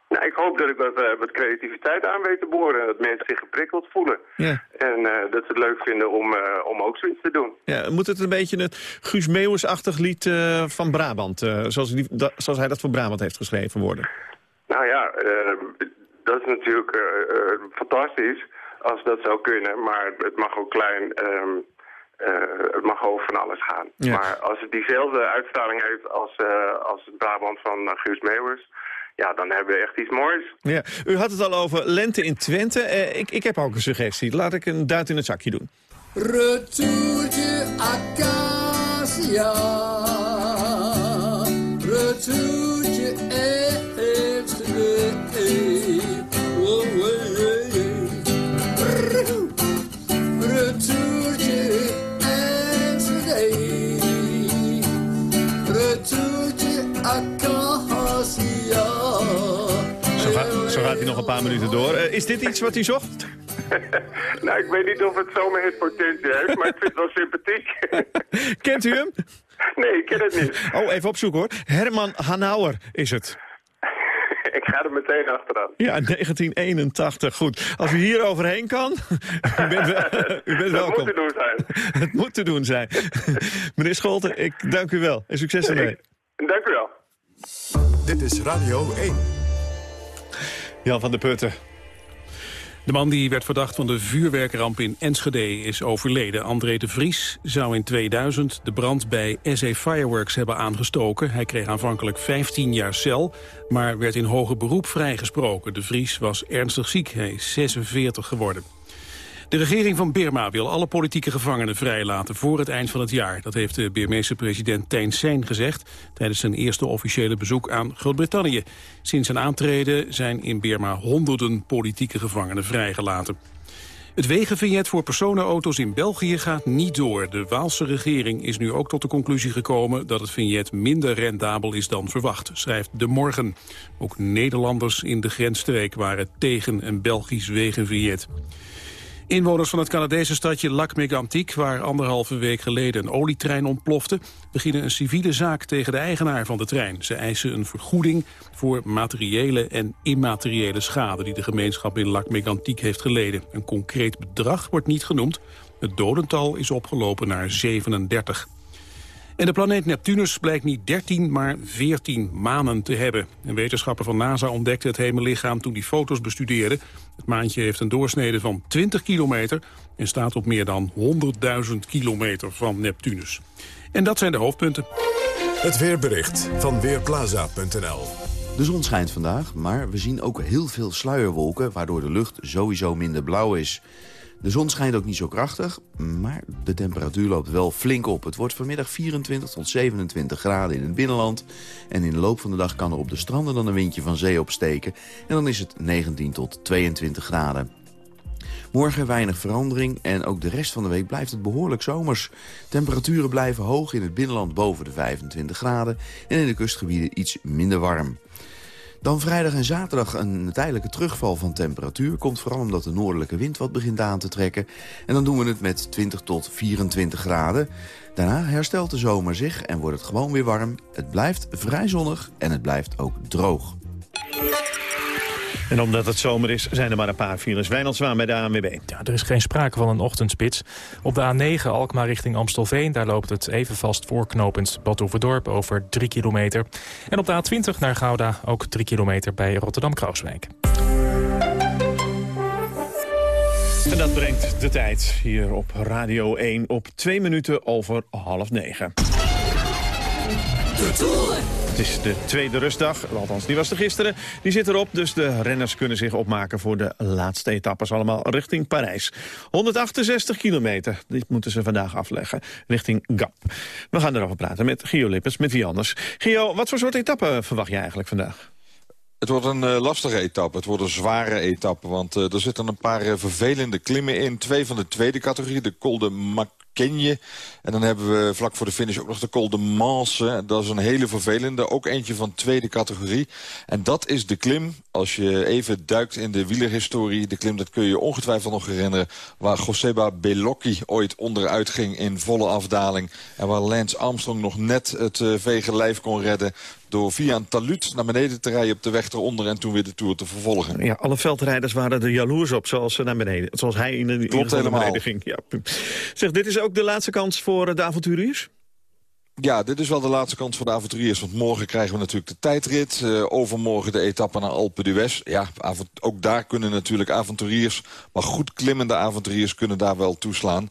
Nou, ik hoop dat ik wat, uh, wat creativiteit aan weet te boren. En dat mensen zich geprikkeld voelen. Ja. En uh, dat ze het leuk vinden om, uh, om ook zoiets te doen. Ja, moet het een beetje het Guus Meeuwis-achtig lied van Brabant... zoals, die, zoals hij dat voor Brabant heeft geschreven worden? Nou ja, dat is natuurlijk fantastisch als dat zou kunnen. Maar het mag ook klein... Um, het mag over van alles gaan. Ja. Maar als het diezelfde uitstraling heeft als, als het Brabant van Guus Meeuwis ja, dan hebben we echt iets moois. Ja, u had het al over lente in Twente. Eh, ik, ik heb ook een suggestie. Laat ik een duit in het zakje doen. Retourtje Acacia. Hij nog een paar minuten door. Uh, is dit iets wat u zocht? nou, ik weet niet of het zomerhit potentie heeft, maar ik vind het wel sympathiek. Kent u hem? Nee, ik ken het niet. Oh, even opzoeken hoor. Herman Hanauer is het. ik ga er meteen achteraan. Ja, 1981. Goed. Als u hier overheen kan, u bent, wel, u bent welkom. Het moet te doen zijn. het moet te doen zijn. Meneer Scholten, ik dank u wel. En succes ermee. Dank u wel. Dit is Radio 1. Van der Putten. De man die werd verdacht van de vuurwerkramp in Enschede is overleden. André de Vries zou in 2000 de brand bij SA Fireworks hebben aangestoken. Hij kreeg aanvankelijk 15 jaar cel, maar werd in hoger beroep vrijgesproken. De Vries was ernstig ziek, hij is 46 geworden. De regering van Birma wil alle politieke gevangenen vrijlaten voor het eind van het jaar. Dat heeft de Birmeese president Thein Sein gezegd tijdens zijn eerste officiële bezoek aan Groot-Brittannië. Sinds zijn aantreden zijn in Birma honderden politieke gevangenen vrijgelaten. Het wegenvignet voor personenauto's in België gaat niet door. De Waalse regering is nu ook tot de conclusie gekomen... dat het vignet minder rendabel is dan verwacht, schrijft De Morgen. Ook Nederlanders in de grensstreek waren tegen een Belgisch wegenvignet. Inwoners van het Canadese stadje Lac-Mégantic... waar anderhalve week geleden een olietrein ontplofte... beginnen een civiele zaak tegen de eigenaar van de trein. Ze eisen een vergoeding voor materiële en immateriële schade... die de gemeenschap in Lac-Mégantic heeft geleden. Een concreet bedrag wordt niet genoemd. Het dodental is opgelopen naar 37. En de planeet Neptunus blijkt niet 13, maar 14 manen te hebben. Een wetenschapper van NASA ontdekte het hemellichaam toen hij foto's bestudeerde. Het maantje heeft een doorsnede van 20 kilometer... en staat op meer dan 100.000 kilometer van Neptunus. En dat zijn de hoofdpunten. Het weerbericht van Weerplaza.nl De zon schijnt vandaag, maar we zien ook heel veel sluierwolken... waardoor de lucht sowieso minder blauw is. De zon schijnt ook niet zo krachtig, maar de temperatuur loopt wel flink op. Het wordt vanmiddag 24 tot 27 graden in het binnenland. En in de loop van de dag kan er op de stranden dan een windje van zee opsteken. En dan is het 19 tot 22 graden. Morgen weinig verandering en ook de rest van de week blijft het behoorlijk zomers. Temperaturen blijven hoog in het binnenland boven de 25 graden... en in de kustgebieden iets minder warm. Dan vrijdag en zaterdag een tijdelijke terugval van temperatuur. Komt vooral omdat de noordelijke wind wat begint aan te trekken. En dan doen we het met 20 tot 24 graden. Daarna herstelt de zomer zich en wordt het gewoon weer warm. Het blijft vrij zonnig en het blijft ook droog. En omdat het zomer is, zijn er maar een paar files. Wijnald Zwaan bij de ANWB. Ja, er is geen sprake van een ochtendspits. Op de A9 Alkmaar richting Amstelveen... daar loopt het even vast voorknopend Badhoevedorp over 3 kilometer. En op de A20 naar Gouda ook 3 kilometer bij Rotterdam-Krooswijk. En dat brengt de tijd hier op Radio 1 op 2 minuten over half negen. De Tour. Het is de tweede rustdag, althans die was er gisteren. Die zit erop, dus de renners kunnen zich opmaken voor de laatste etappes allemaal richting Parijs. 168 kilometer, dit moeten ze vandaag afleggen, richting Gap. We gaan erover praten met Gio Lippens, met wie anders. Gio, wat voor soort etappe verwacht je eigenlijk vandaag? Het wordt een uh, lastige etappe. Het wordt een zware etappe. Want uh, er zitten een paar uh, vervelende klimmen in. Twee van de tweede categorie. De Col de Mac En dan hebben we vlak voor de finish ook nog de Col de Manse. Dat is een hele vervelende, ook eentje van tweede categorie. En dat is de klim, als je even duikt in de wielerhistorie... de klim, dat kun je ongetwijfeld nog herinneren... waar Joseba Bellocchi ooit onderuit ging in volle afdaling... en waar Lance Armstrong nog net het uh, vege lijf kon redden door via een taluut naar beneden te rijden op de weg eronder... en toen weer de Tour te vervolgen. Ja, alle veldrijders waren er jaloers op, zoals, ze naar beneden, zoals hij in de, Klopt in de beneden ging. Ja. Zeg, dit is ook de laatste kans voor de avonturiers? Ja, dit is wel de laatste kans voor de avonturiers. Want morgen krijgen we natuurlijk de tijdrit. Uh, overmorgen de etappe naar Alpe d'Huez. Ja, ook daar kunnen natuurlijk avonturiers... maar goed klimmende avonturiers kunnen daar wel toeslaan. Uh,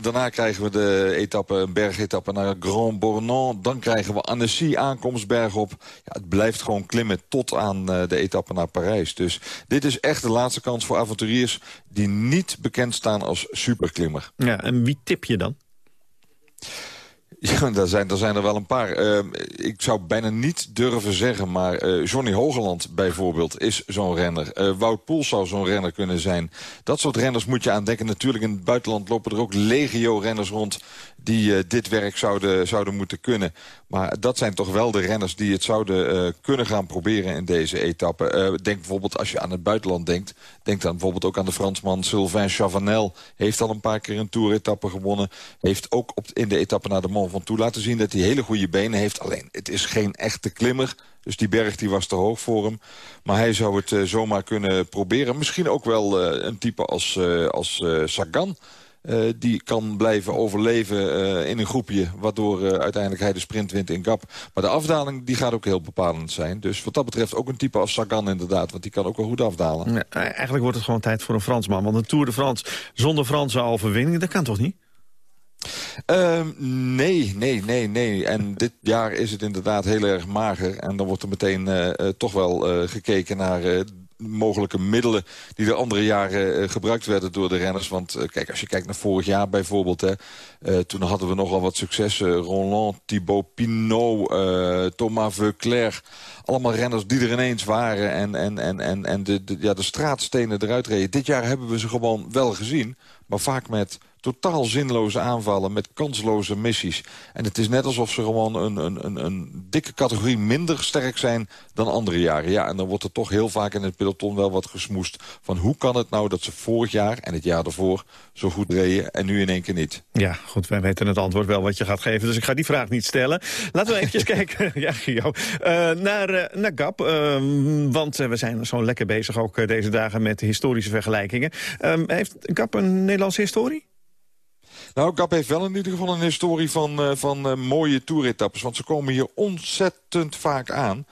daarna krijgen we de etappe, een bergetappe naar Grand Bornand. Dan krijgen we Annecy, aankomstberg op. Ja, het blijft gewoon klimmen tot aan uh, de etappe naar Parijs. Dus dit is echt de laatste kans voor avonturiers... die niet bekend staan als superklimmer. Ja, en wie tip je dan? Ja, daar zijn, zijn er wel een paar. Uh, ik zou bijna niet durven zeggen, maar uh, Johnny Hogeland bijvoorbeeld is zo'n renner. Uh, Wout Poels zou zo'n renner kunnen zijn. Dat soort renners moet je aandenken. Natuurlijk in het buitenland lopen er ook legio-renners rond die dit werk zouden, zouden moeten kunnen. Maar dat zijn toch wel de renners die het zouden kunnen gaan proberen in deze etappe. denk bijvoorbeeld als je aan het buitenland denkt. Denk dan bijvoorbeeld ook aan de Fransman Sylvain Chavanel. Heeft al een paar keer een toeretappe gewonnen. Heeft ook op, in de etappe naar de Mont van toe laten zien dat hij hele goede benen heeft. Alleen, het is geen echte klimmer. Dus die berg die was te hoog voor hem. Maar hij zou het uh, zomaar kunnen proberen. Misschien ook wel een type als, als Sagan. Die kan blijven overleven in een groepje... waardoor uiteindelijk hij de sprint wint in Gap. Maar de afdaling die gaat ook heel bepalend zijn. Dus wat dat betreft ook een type als Sagan inderdaad. Want die kan ook wel goed afdalen. Ja, eigenlijk wordt het gewoon tijd voor een Fransman. Want een Tour de France zonder Franse overwinning... dat kan toch niet? Uh, nee, nee, nee, nee. En dit jaar is het inderdaad heel erg mager. En dan wordt er meteen uh, uh, toch wel gekeken naar mogelijke middelen... die de andere jaren gebruikt werden door de renners. Want kijk, als je kijkt naar vorig jaar bijvoorbeeld... Hè, toen hadden we nogal wat successen. Roland, Thibaut Pinot, Thomas Veuclair... Allemaal renners die er ineens waren en, en, en, en, en de, de, ja, de straatstenen eruit reden. Dit jaar hebben we ze gewoon wel gezien. Maar vaak met totaal zinloze aanvallen met kansloze missies. En het is net alsof ze gewoon een, een, een, een, dikke categorie minder sterk zijn dan andere jaren. Ja, en dan wordt er toch heel vaak in het peloton wel wat gesmoest... van hoe kan het nou dat ze vorig jaar en het jaar daarvoor zo goed reden... en nu in één keer niet? Ja, goed, wij weten het antwoord wel wat je gaat geven... dus ik ga die vraag niet stellen. Laten we even kijken, ja, Gio, uh, naar, uh, naar Gap. Uh, want we zijn zo lekker bezig ook deze dagen met historische vergelijkingen. Ehm, heeft Gap een Nederlandse historie? Nou, Gap heeft wel in ieder geval een historie van, uh, van uh, mooie toeretappes. Want ze komen hier ontzettend vaak aan.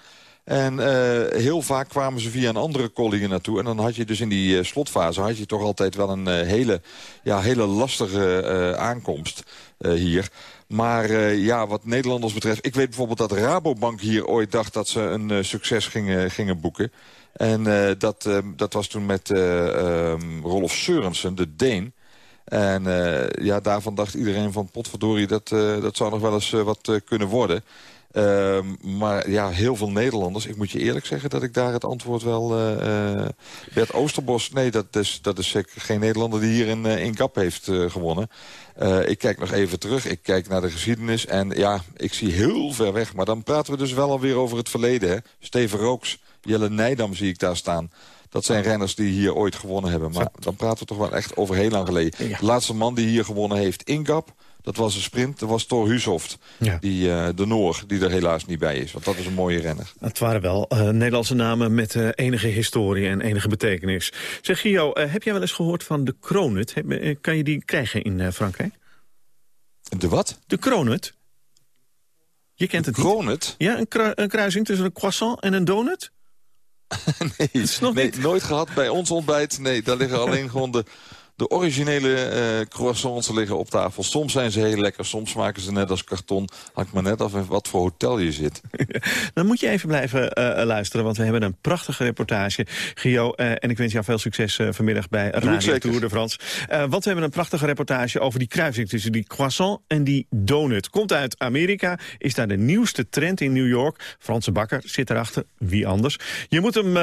En uh, heel vaak kwamen ze via een andere collie naartoe. En dan had je dus in die slotfase had je toch altijd wel een hele, ja, hele lastige aankomst hier. Maar ja, wat Nederlanders betreft... Ik weet bijvoorbeeld dat Rabobank hier ooit dacht dat ze een succes gingen, gingen boeken. En dat, dat was toen met ehm, Rolf Seurensen, de Deen. En uh, ja, daarvan dacht iedereen van potverdorie, dat, uh, dat zou nog wel eens uh, wat kunnen worden. Ehm, maar ja, heel veel Nederlanders. Ik moet je eerlijk zeggen dat ik daar het antwoord wel... Bert Oosterbos, nee, dat is, dat is zeker geen Nederlander die hier in, in Kap heeft gewonnen. ik kijk nog even terug, ik kijk naar de geschiedenis. En ja, ik zie heel ver weg. Maar dan praten we dus wel alweer over het verleden. Hè? Steven Rooks, Jelle Nijdam zie ik daar staan. Dat zijn renners die hier ooit gewonnen hebben. Maar dan praten we toch wel echt over heel lang geleden. De laatste man die hier gewonnen heeft in Gap... Dat was een sprint, dat was Thor Hushoft. Die, uh, de Noor, die er helaas niet bij is. Want dat is een mooie renner. Het waren wel uh, Nederlandse namen met uh, enige historie en enige betekenis. Zeg Gio, heb jij wel eens gehoord van de Kronut? kan je die krijgen in Frankrijk? De wat? De Kronut. Je kent het Kronut? Ja, een, kru een kruising tussen een croissant en een donut. nee, nee nooit gehad bij ons ontbijt. Nee, daar liggen alleen gewoon de, de originele uh, croissants liggen op tafel. Soms zijn ze heel lekker, soms smaken ze net als karton. Hangt maar net af in wat voor hotel je zit. Dan moet je even blijven uh, luisteren, want we hebben een prachtige reportage. Gio, uh, en ik wens jou veel succes vanmiddag bij Radio Tour de France. want we hebben een prachtige reportage over die kruising tussen die croissant en die donut. Komt uit Amerika, is daar de nieuwste trend in New York. Franse bakker zit erachter, wie anders. Je moet hem,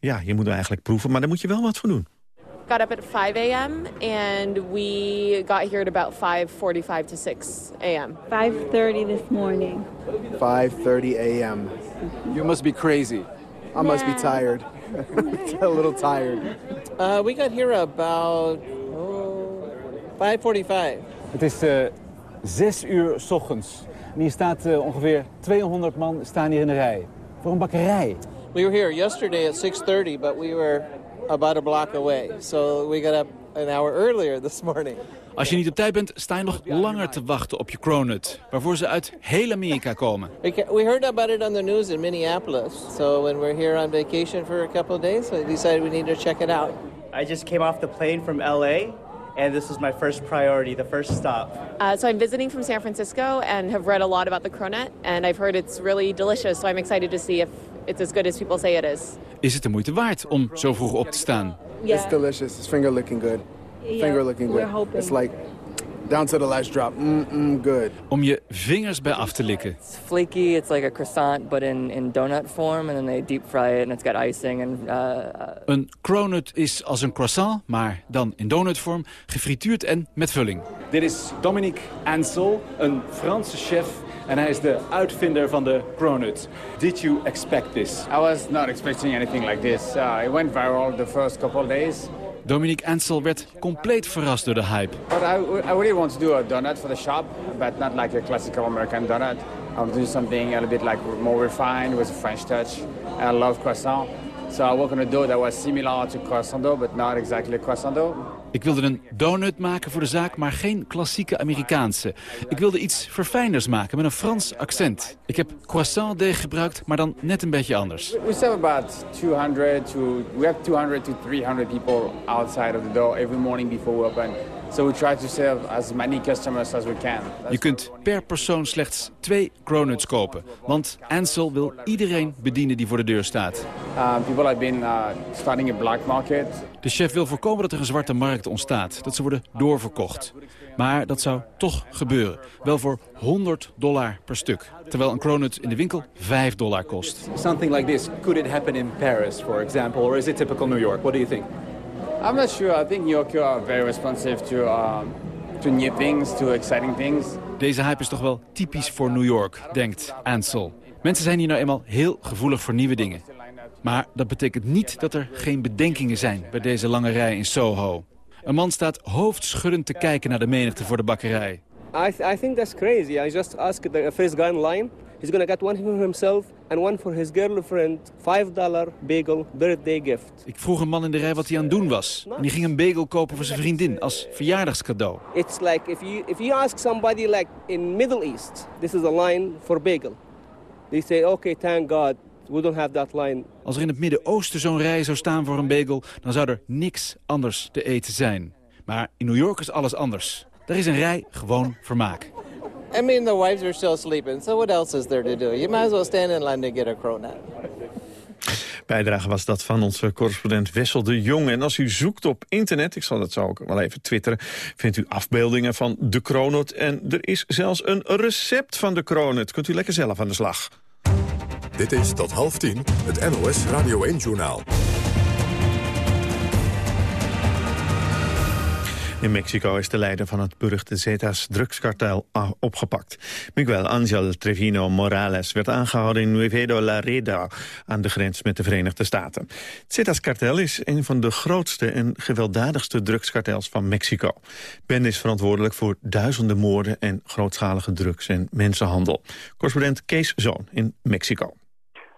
ja, je moet hem eigenlijk proeven, maar daar moet je wel wat voor doen. Got up at 5 a.m. and we got here at about 5:45 to 6 a.m. 5:30 this morning. 5:30 a.m. You must be crazy. I must be tired. a little tired. Uh, we got here about oh, 5:45. Het is uh, 6 uur s ochtends. En hier staat uh, ongeveer 200 man staan hier in de rij. Voor een bakkerij. We were here yesterday at 6:30, but we were about a block away. So we got up an hour earlier this morning. Als je niet op tijd bent, sta je nog langer te wachten op je cronut, waarvoor ze uit heel Amerika komen. We heard about it on the news in Minneapolis. So when we're here on vacation for a couple of days, we decided we need to check it out. I just came off the plane from LA and this was my first priority, the first stop. Uh, so I'm visiting from San Francisco and have read a lot about the cronut, and I've heard it's really delicious. So I'm excited to see if it's as good as people say it is. Is het de moeite waard om zo vroeg op te staan? Yeah. It's delicious. It's finger looking good. Finger looking we're good. Hoping. It's like Down to the last drop. Mm-mm, good. Om je vingers bij af te likken. It's flaky. It's like a croissant, but in, in donut form. And then they deep fry it, and it's got icing. And, uh, uh, Een cronut is als een croissant, maar dan in donutvorm, gefrituurd en met vulling. Dit is Dominique Ansel, een Franse chef en hij is de uitvinder van de cronut. Did you expect this? I was not expecting anything like this. Uh, it went viral the first couple of days. Dominique Ansel werd compleet verrast door de hype. But I, I really want to do a donut for the shop, but not like a classical American donut. I want to do something a little bit like more refined with a French touch. I love croissant. So I work on a dough that was similar to croissant dough, but not exactly croissant dough. Ik wilde een donut maken voor de zaak, maar geen klassieke Amerikaanse. Ik wilde iets verfijnders maken met een Frans accent. Ik heb croissant deeg gebruikt, maar dan net een beetje anders. We serve about 200 to, we have 200 to 300 people outside of the door every morning before we open. So we try to serve as many customers as we can. Je kunt per persoon slechts twee cronuts kopen. Want Ansel wil iedereen bedienen die voor de deur staat. Uh, people have been uh, starting a black market. De chef wil voorkomen dat er een zwarte markt ontstaat. Dat ze worden doorverkocht. Maar dat zou toch gebeuren. Wel voor 100 dollar per stuk. Terwijl een cronut in de winkel 5 dollar kost. Something like this, could it happen in Paris, for example? Or is it typical New York? What do you think? I'm not sure. I think New Yorkers are very responsive to, um, to new things, to exciting things. Deze hype is toch wel typisch voor New York, denkt Ansel. Mensen zijn hier nou eenmaal heel gevoelig voor nieuwe dingen. Maar dat betekent niet dat er geen bedenkingen zijn bij deze lange rij in Soho. Een man staat hoofdschuddend te kijken naar de menigte voor de bakkerij. I, th I think that's crazy. I just asked the first guy in line. He's gonna get one for himself and one for his girlfriend. Five dollar bagel birthday gift. Ik vroeg een man in de rij wat hij aan het doen was. En die ging een bagel kopen voor zijn vriendin als verjaardagscadeau. It's like if you if you ask somebody like in Middle East, this is a line for bagel. They say, okay, thank God, we don't have that line. Als er in het Midden-Oosten zo'n rij zou staan voor een bagel... dan zou er niks anders te eten zijn. Maar in New York is alles anders. Daar is een rij gewoon vermaak. I mean, the wives are still sleeping, so what else is there to do? You might as well stand in line to get a cronut. Bijdrage was dat van onze correspondent Wessel de Jong. En als u zoekt op internet, ik zal dat zo ook wel even twitteren... vindt u afbeeldingen van de kronut. En er is zelfs een recept van de kronut. Kunt u lekker zelf aan de slag. Dit is tot half tien het NOS Radio 1-journaal. In Mexico is de leider van het beruchte Zetas drugskartel opgepakt. Miguel Angel Trevino Morales werd aangehouden in Nuevo Laredo aan de grens met de Verenigde Staten. Het Zetas-kartel is een van de grootste en gewelddadigste drugskartels van Mexico. Ben is verantwoordelijk voor duizenden moorden en grootschalige drugs- en mensenhandel. Correspondent Kees Zoon in Mexico.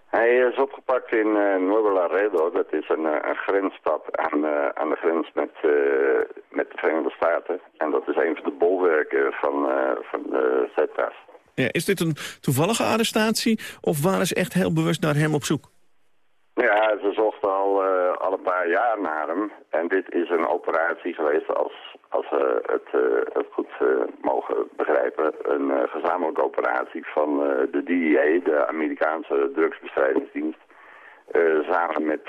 Hij is opgepakt in uh, Nuevo Laredo. Dat is een, een grensstad aan, uh, aan de grens met, met de Verenigde Staten. En dat is een van de bolwerken van, van de Zetas. Ja, is dit een toevallige arrestatie of waren ze echt heel bewust naar hem op zoek? Ja, ze zochten al, al een paar jaar naar hem. En dit is een operatie geweest, als, als we het, het goed mogen begrijpen... een gezamenlijke operatie van de DEA, de Amerikaanse drugsbestrijdingsdienst... samen met,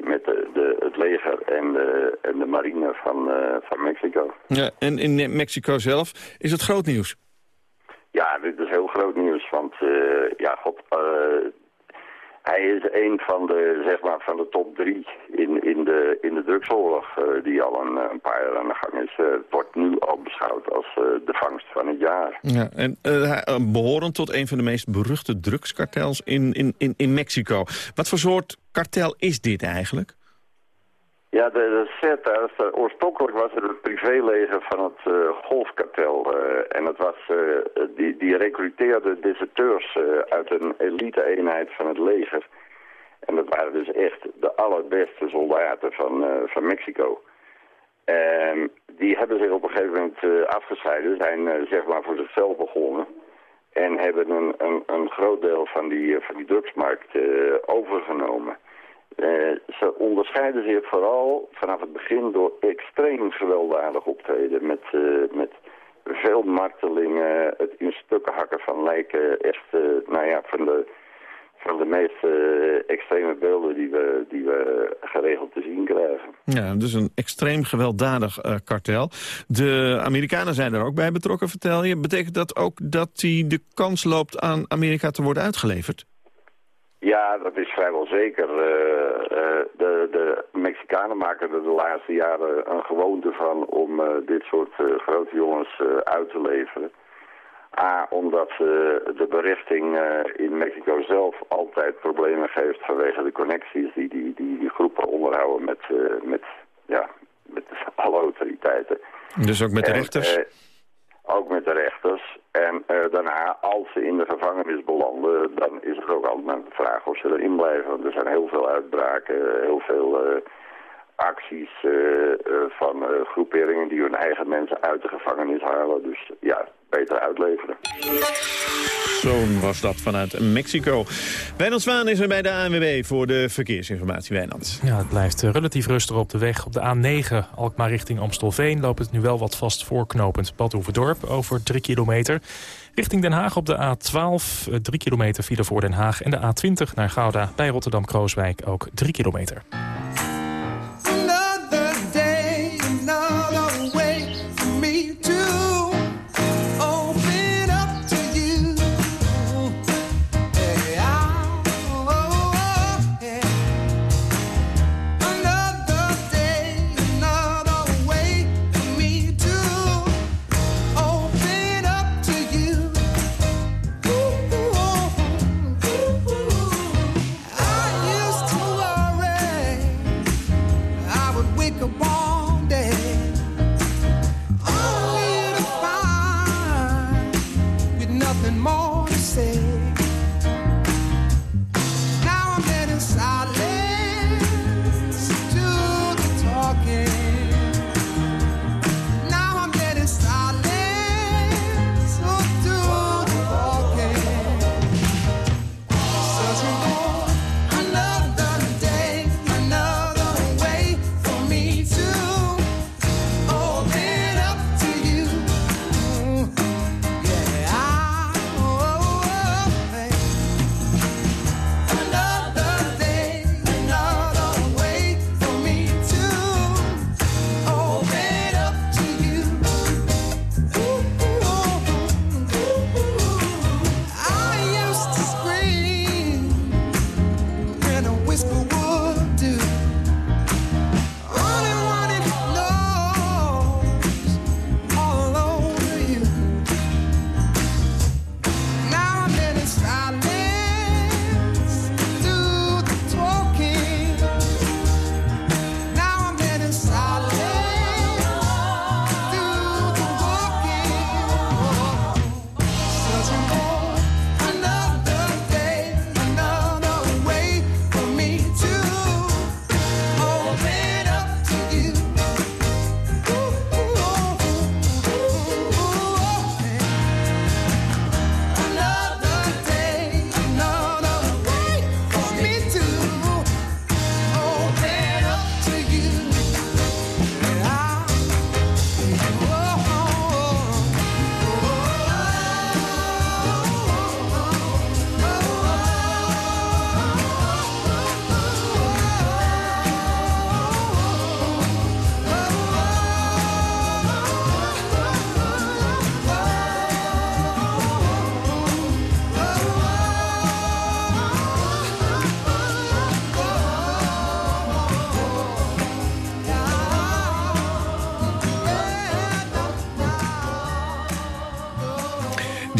met de, de, het leger en de, en de marine van, van Mexico. Ja, en in Mexico zelf is het groot nieuws? Ja, dit is heel groot nieuws, want ja, god, hij is een van de, zeg maar, van de top drie in, in, de, in de drugsoorlog uh, die al een, een, paar jaar aan de gang is. Uh, het wordt nu al beschouwd als uh, de vangst van het jaar. Ja, en behorend tot een van de meest beruchte drugskartels in, in, in, in Mexico. Wat voor soort kartel is dit eigenlijk? Ja, de, de Zetas, uh, oorspronkelijk was het het privéleger van het uh, golfkartel. Uh, en dat was, die, die recruteerde deserteurs uit een elite-eenheid van het leger. En dat waren dus echt de allerbeste soldaten van, van Mexico. En die hebben zich op een gegeven moment afgescheiden, zijn zeg maar voor zichzelf begonnen. En hebben een, een, een groot deel van die, van die drugsmarkt overgenomen. Uh, ze onderscheiden zich vooral vanaf het begin door extreem gewelddadig optreden. Met, uh, met veel martelingen, het in stukken hakken van lijken. Echt, uh, nou ja, van de, van de meest eh, extreme beelden die we, die we geregeld te zien krijgen. Ja, dus een extreem gewelddadig kartel. De Amerikanen zijn er ook bij betrokken, vertel je. Betekent dat ook dat hij de kans loopt aan Amerika te worden uitgeleverd? Ja, dat is vrijwel zeker. de, de Mexicanen maken er de laatste jaren een gewoonte van om dit soort grote jongens uit te leveren. A, omdat de berichting in Mexico zelf altijd problemen geeft vanwege de connecties die die, die, die groepen onderhouden met, met, ja, met alle autoriteiten. Dus ook met de rechters? Ook met de rechters. En daarna, als ze in de gevangenis belanden, dan is er ook altijd een vraag of ze erin blijven. Want er zijn heel veel uitbraken, heel veel acties van groeperingen die hun eigen mensen uit de gevangenis halen. Dus ja, beter uitleveren. Zo was dat vanuit Mexico. Wijnand Zwaan is er bij de ANWB voor de verkeersinformatie. Wijnand. Ja, het blijft eh, relatief rustig op de weg. Op de A9 Alkmaar richting Amstelveen loopt het nu wel wat vast voorknopend Badhoevedorp over 3 kilometer. Richting Den Haag op de A12, 3 eh, kilometer file voor Den Haag. En de A20 naar Gouda bij Rotterdam-Krooswijk ook 3 kilometer.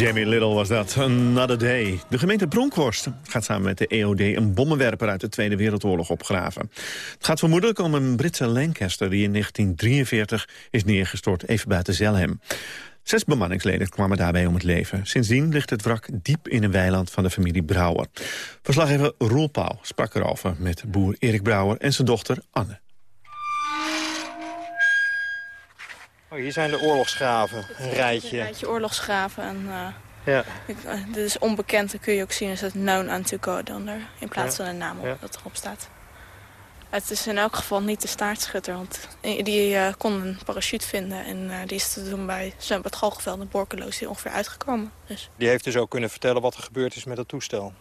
Jamie Little was dat. Another day. De gemeente Bronkhorst gaat samen met de EOD een bommenwerper uit de Tweede Wereldoorlog opgraven. Het gaat vermoedelijk om een Britse Lancaster die in 1943 is neergestort even buiten Zelhem. Zes bemanningsleden kwamen daarbij om het leven. Sindsdien ligt het wrak diep in een weiland van de familie Brouwer. Verslaggever Roel Pauw sprak erover met boer Erik Brouwer en zijn dochter Anne. Oh, hier zijn de oorlogsgraven, een rijtje. Een rijtje oorlogsgraven. En, uh, ja. Ik, uh, dit is onbekend, dan kun je ook zien is het known unto God onder, in plaats van een naam op, dat erop staat. Het is in elk geval niet de staartschutter, want die uh, kon een parachute vinden. En die is toen bij Zwembad Galgenveld en Borkeloos ongeveer uitgekomen. Dus. Die heeft dus ook kunnen vertellen wat er gebeurd is met het toestel.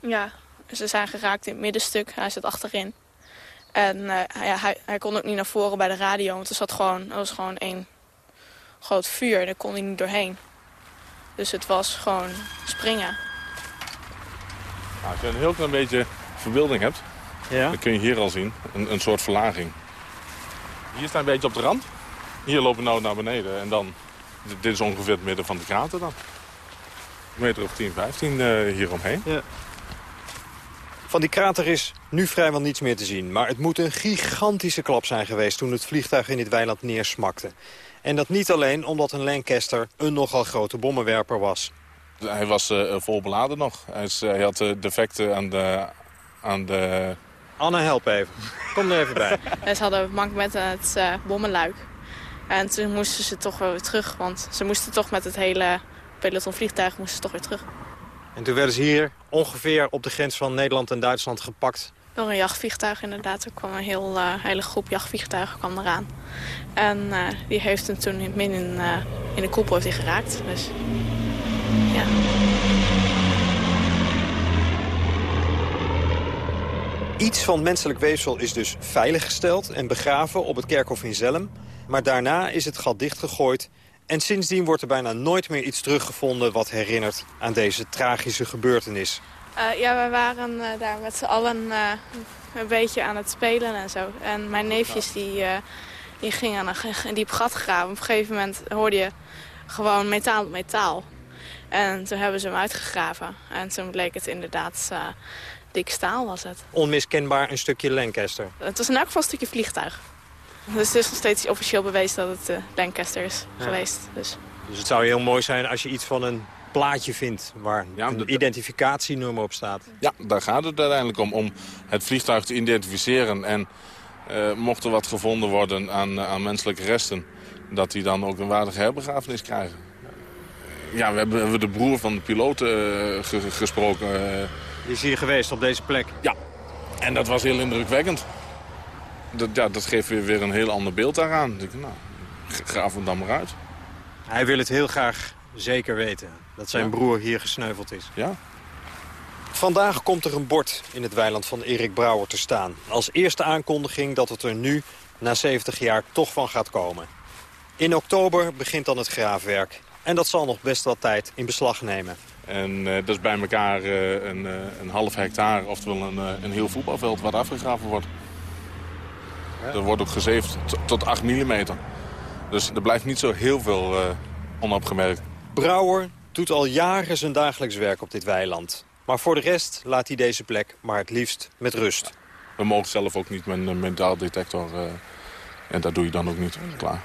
Ja, ze zijn geraakt in het middenstuk. Hij zit achterin. En uh, hij, hij, hij, kon ook niet naar voren bij de radio. Want er, zat gewoon, er was gewoon één groot vuur. Daar kon hij niet doorheen. Dus het was gewoon springen. Nou, als je een heel klein beetje verbeelding hebt... Ja? dan kun je hier al zien. Een, een soort verlaging. Hier staat een beetje op de rand. Hier lopen we nou naar beneden. En dan, dit is ongeveer het midden van de krater dan. Een meter of 10, 15 uh, hieromheen. Ja. Van die krater is nu vrijwel niets meer te zien. Maar het moet een gigantische klap zijn geweest toen het vliegtuig in dit weiland neersmakte. En dat niet alleen omdat een Lancaster een nogal grote bommenwerper was. Hij was uh, vol beladen nog. Hij, is, uh, hij had uh, defecten aan de, aan de... Anne, help even. Kom er even bij. ze hadden mank aan het bommenluik. En toen moesten ze toch weer terug. Want ze moesten toch met het hele peloton vliegtuig moesten toch weer terug. En toen werden ze hier ongeveer op de grens van Nederland en Duitsland gepakt. Door een jachtvliegtuig inderdaad. Er kwam een heel, uh, hele groep jachtvliegtuigen kwam eraan. En uh, die heeft hem toen min in, uh, in de koepel heeft hij geraakt. Dus ja. Iets van menselijk weefsel is dus veiliggesteld en begraven op het kerkhof in Zelm. Maar daarna is het gat dichtgegooid en sindsdien wordt er bijna nooit meer iets teruggevonden... wat herinnert aan deze tragische gebeurtenis. Uh, ja, we waren uh, daar met z'n allen uh, een beetje aan het spelen en zo. En mijn neefjes die, die gingen een, een diep gat graven. Op een gegeven moment hoorde je gewoon metaal op metaal. En toen hebben ze hem uitgegraven. En toen bleek het inderdaad dik staal was het. Onmiskenbaar een stukje Lancaster. Het was in elk geval een stukje vliegtuig. Dus het is nog steeds officieel bewezen dat het uh, Lancaster is geweest. Dus. dus het zou heel mooi zijn als je iets van een plaatje vindt waar ja, een identificatienummer op staat. Ja, daar gaat het uiteindelijk om. Om het vliegtuig te identificeren. En uh, mocht er wat gevonden worden aan, aan menselijke resten... dat die dan ook een waardige herbegrafenis krijgen. Ja, we hebben, we hebben de broer van de piloot uh, gesproken. Die is hier geweest op deze plek? Ja, en dat was heel indrukwekkend dat, ja, dat geeft weer, weer een heel ander beeld daaraan. Ik, nou, graaf hem dan maar uit. Hij wil het heel graag zeker weten. Dat zijn broer hier gesneuveld is. Ja. Vandaag komt er een bord in het weiland van Erik Brouwer te staan. Als eerste aankondiging dat het er nu, na 70 jaar, toch van gaat komen. In oktober begint dan het graafwerk. En dat zal nog best wat tijd in beslag nemen. En uh, dat is bij elkaar uh, een, uh, een half hectare, oftewel een, een heel voetbalveld wat afgegraven wordt. Er wordt ook gezeefd tot 8 mm. Dus er blijft niet zo heel veel uh, onopgemerkt. Brouwer doet al jaren zijn dagelijks werk op dit weiland. Maar voor de rest laat hij deze plek maar het liefst met rust. We mogen zelf ook niet met een metaaldetector. Uh, en dat doe je dan ook niet. Klaar.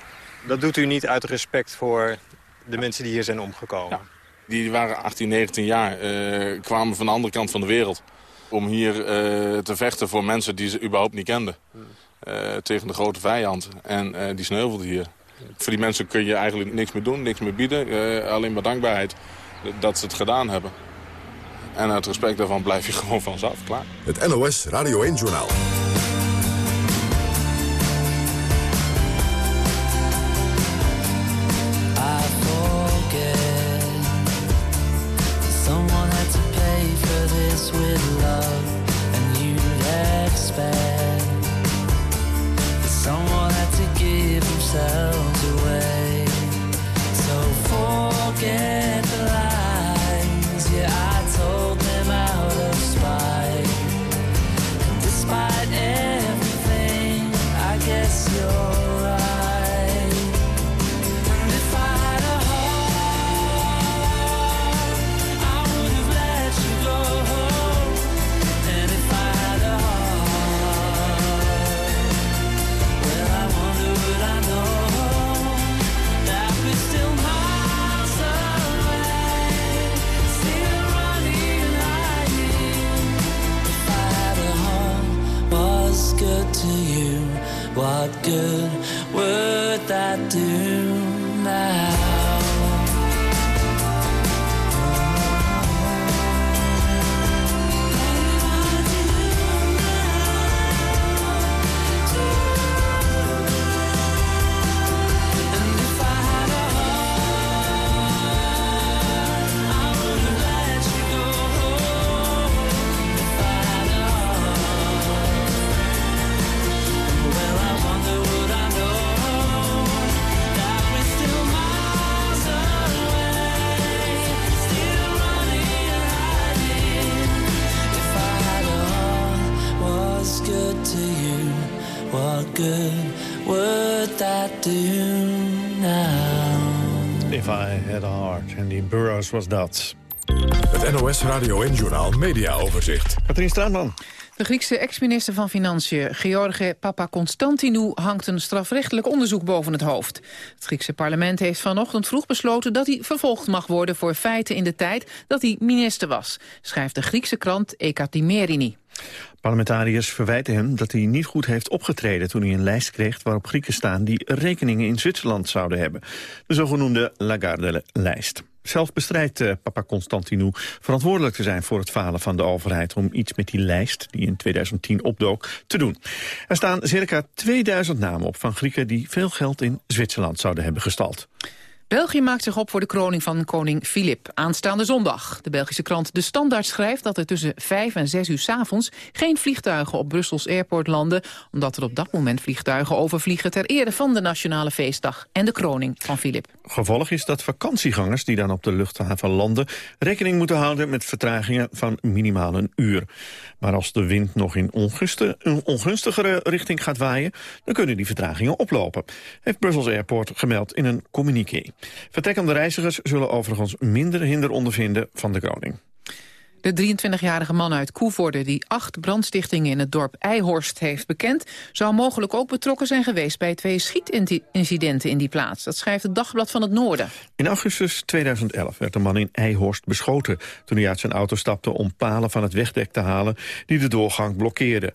Dat doet u niet uit respect voor de mensen die hier zijn omgekomen? Ja. Die waren 18, 19 jaar, uh, kwamen van de andere kant van de wereld... om hier uh, te vechten voor mensen die ze überhaupt niet kenden. Uh, tegen de grote vijand. En uh, die sneuvelde hier. Voor die mensen kun je eigenlijk niks meer doen, niks meer bieden. Uh, alleen maar dankbaarheid dat ze het gedaan hebben. En uit respect daarvan blijf je gewoon vanzelf klaar. Het NOS Radio 1-journaal. good do now? If I Had a Heart. Andy Burroughs was dat. Het NOS Radio en Journal Media Overzicht. Katrien Straatman. De Griekse ex-minister van Financiën, George Papakonstantinou... hangt een strafrechtelijk onderzoek boven het hoofd. Het Griekse parlement heeft vanochtend vroeg besloten... dat hij vervolgd mag worden voor feiten in de tijd dat hij minister was... schrijft de Griekse krant Ekatimerini. Parlementariërs verwijten hem dat hij niet goed heeft opgetreden... toen hij een lijst kreeg waarop Grieken staan... die rekeningen in Zwitserland zouden hebben. De zogenoemde Lagarde-lijst. Zelf bestrijdt uh, papa Constantinou verantwoordelijk te zijn voor het falen van de overheid... om iets met die lijst, die in 2010 opdook, te doen. Er staan circa 2000 namen op van Grieken die veel geld in Zwitserland zouden hebben gestald. België maakt zich op voor de kroning van koning Filip aanstaande zondag. De Belgische krant De Standaard schrijft dat er tussen 5 en 6 uur s avonds geen vliegtuigen op Brussels Airport landen, omdat er op dat moment vliegtuigen overvliegen ter ere van de nationale feestdag en de kroning van Filip. Gevolg is dat vakantiegangers die dan op de luchthaven landen rekening moeten houden met vertragingen van minimaal een uur. Maar als de wind nog in een ongunstigere richting gaat waaien, dan kunnen die vertragingen oplopen, heeft Brussels Airport gemeld in een communiqué. Vertrekkende reizigers zullen overigens minder hinder ondervinden van de kroning. De 23-jarige man uit Koevoorde die acht brandstichtingen in het dorp Eihorst heeft bekend... zou mogelijk ook betrokken zijn geweest bij twee schietincidenten in die plaats. Dat schrijft het Dagblad van het Noorden. In augustus 2011 werd een man in Eihorst beschoten... toen hij uit zijn auto stapte om palen van het wegdek te halen... die de doorgang blokkeerden.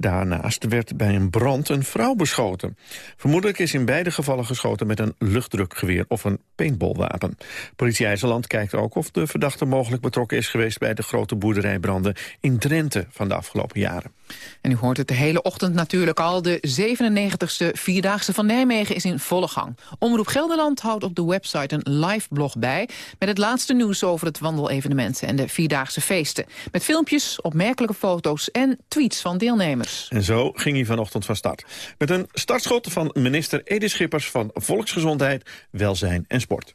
Daarnaast werd bij een brand een vrouw beschoten. Vermoedelijk is in beide gevallen geschoten met een luchtdrukgeweer of een paintballwapen. Politie IJsseland kijkt ook of de verdachte mogelijk betrokken is geweest bij de grote boerderijbranden in Drenthe van de afgelopen jaren. En u hoort het de hele ochtend natuurlijk al. De 97ste Vierdaagse van Nijmegen is in volle gang. Omroep Gelderland houdt op de website een live blog bij... met het laatste nieuws over het wandelevenement en de Vierdaagse feesten. Met filmpjes, opmerkelijke foto's en tweets van deelnemers. En zo ging hij vanochtend van start. Met een startschot van minister Edith Schippers van Volksgezondheid, Welzijn en Sport.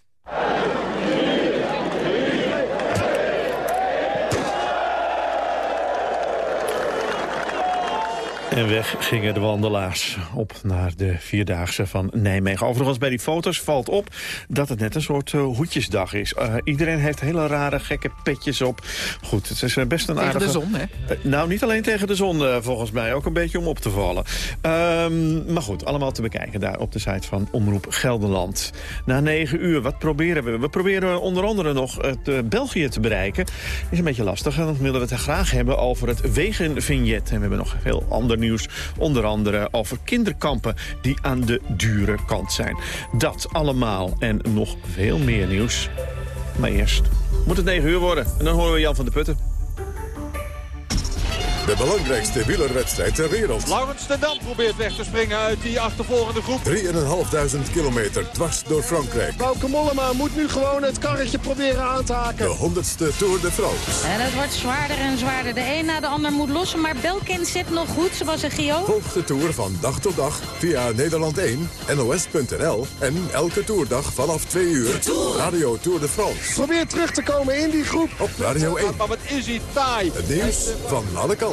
En weg gingen de wandelaars op naar de Vierdaagse van Nijmegen. Overigens bij die foto's valt op dat het net een soort uh, hoedjesdag is. Uh, iedereen heeft hele rare, gekke petjes op. Goed, het is best een tegen aardige... Tegen de zon, hè? Uh, nou, niet alleen tegen de zon, volgens mij. Ook een beetje om op te vallen. Um, maar goed, allemaal te bekijken daar op de site van Omroep Gelderland. Na negen uur, wat proberen we? We proberen onder andere nog het België te bereiken. Is een beetje lastig, en dan willen we het graag hebben over het wegenvignet. En we hebben nog veel andere nieuws. Onder andere over kinderkampen die aan de dure kant zijn. Dat allemaal en nog veel meer nieuws. Maar eerst moet het 9 uur worden. En dan horen we Jan van der Putten. De belangrijkste wielerwedstrijd ter wereld. Laurens de Dam probeert weg te springen uit die achtervolgende groep. 3.500 kilometer dwars door Frankrijk. Bauke Mollema moet nu gewoon het karretje proberen aan te haken. De 100ste Tour de France. En het wordt zwaarder en zwaarder. De een na de ander moet lossen, maar Belkin zit nog goed, zoals een Gio. Volg de Tour van dag tot dag via Nederland 1, NOS.nl en elke toerdag vanaf 2 uur. Radio Tour de France. Probeer terug te komen in die groep. Op Radio 1. Maar wat is hij taai. Het nieuws van alle kanten.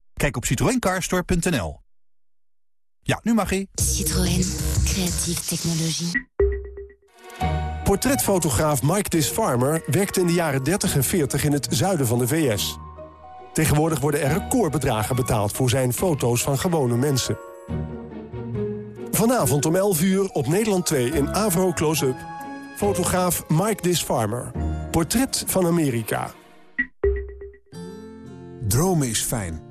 Kijk op citroencarstore.nl. Ja, nu mag hij. Citroën. Creatieve technologie. Portretfotograaf Mike Disfarmer werkte in de jaren 30 en 40 in het zuiden van de VS. Tegenwoordig worden er recordbedragen betaald voor zijn foto's van gewone mensen. Vanavond om 11 uur op Nederland 2 in Avro Close-up. Fotograaf Mike Disfarmer. Portret van Amerika. Dromen is fijn.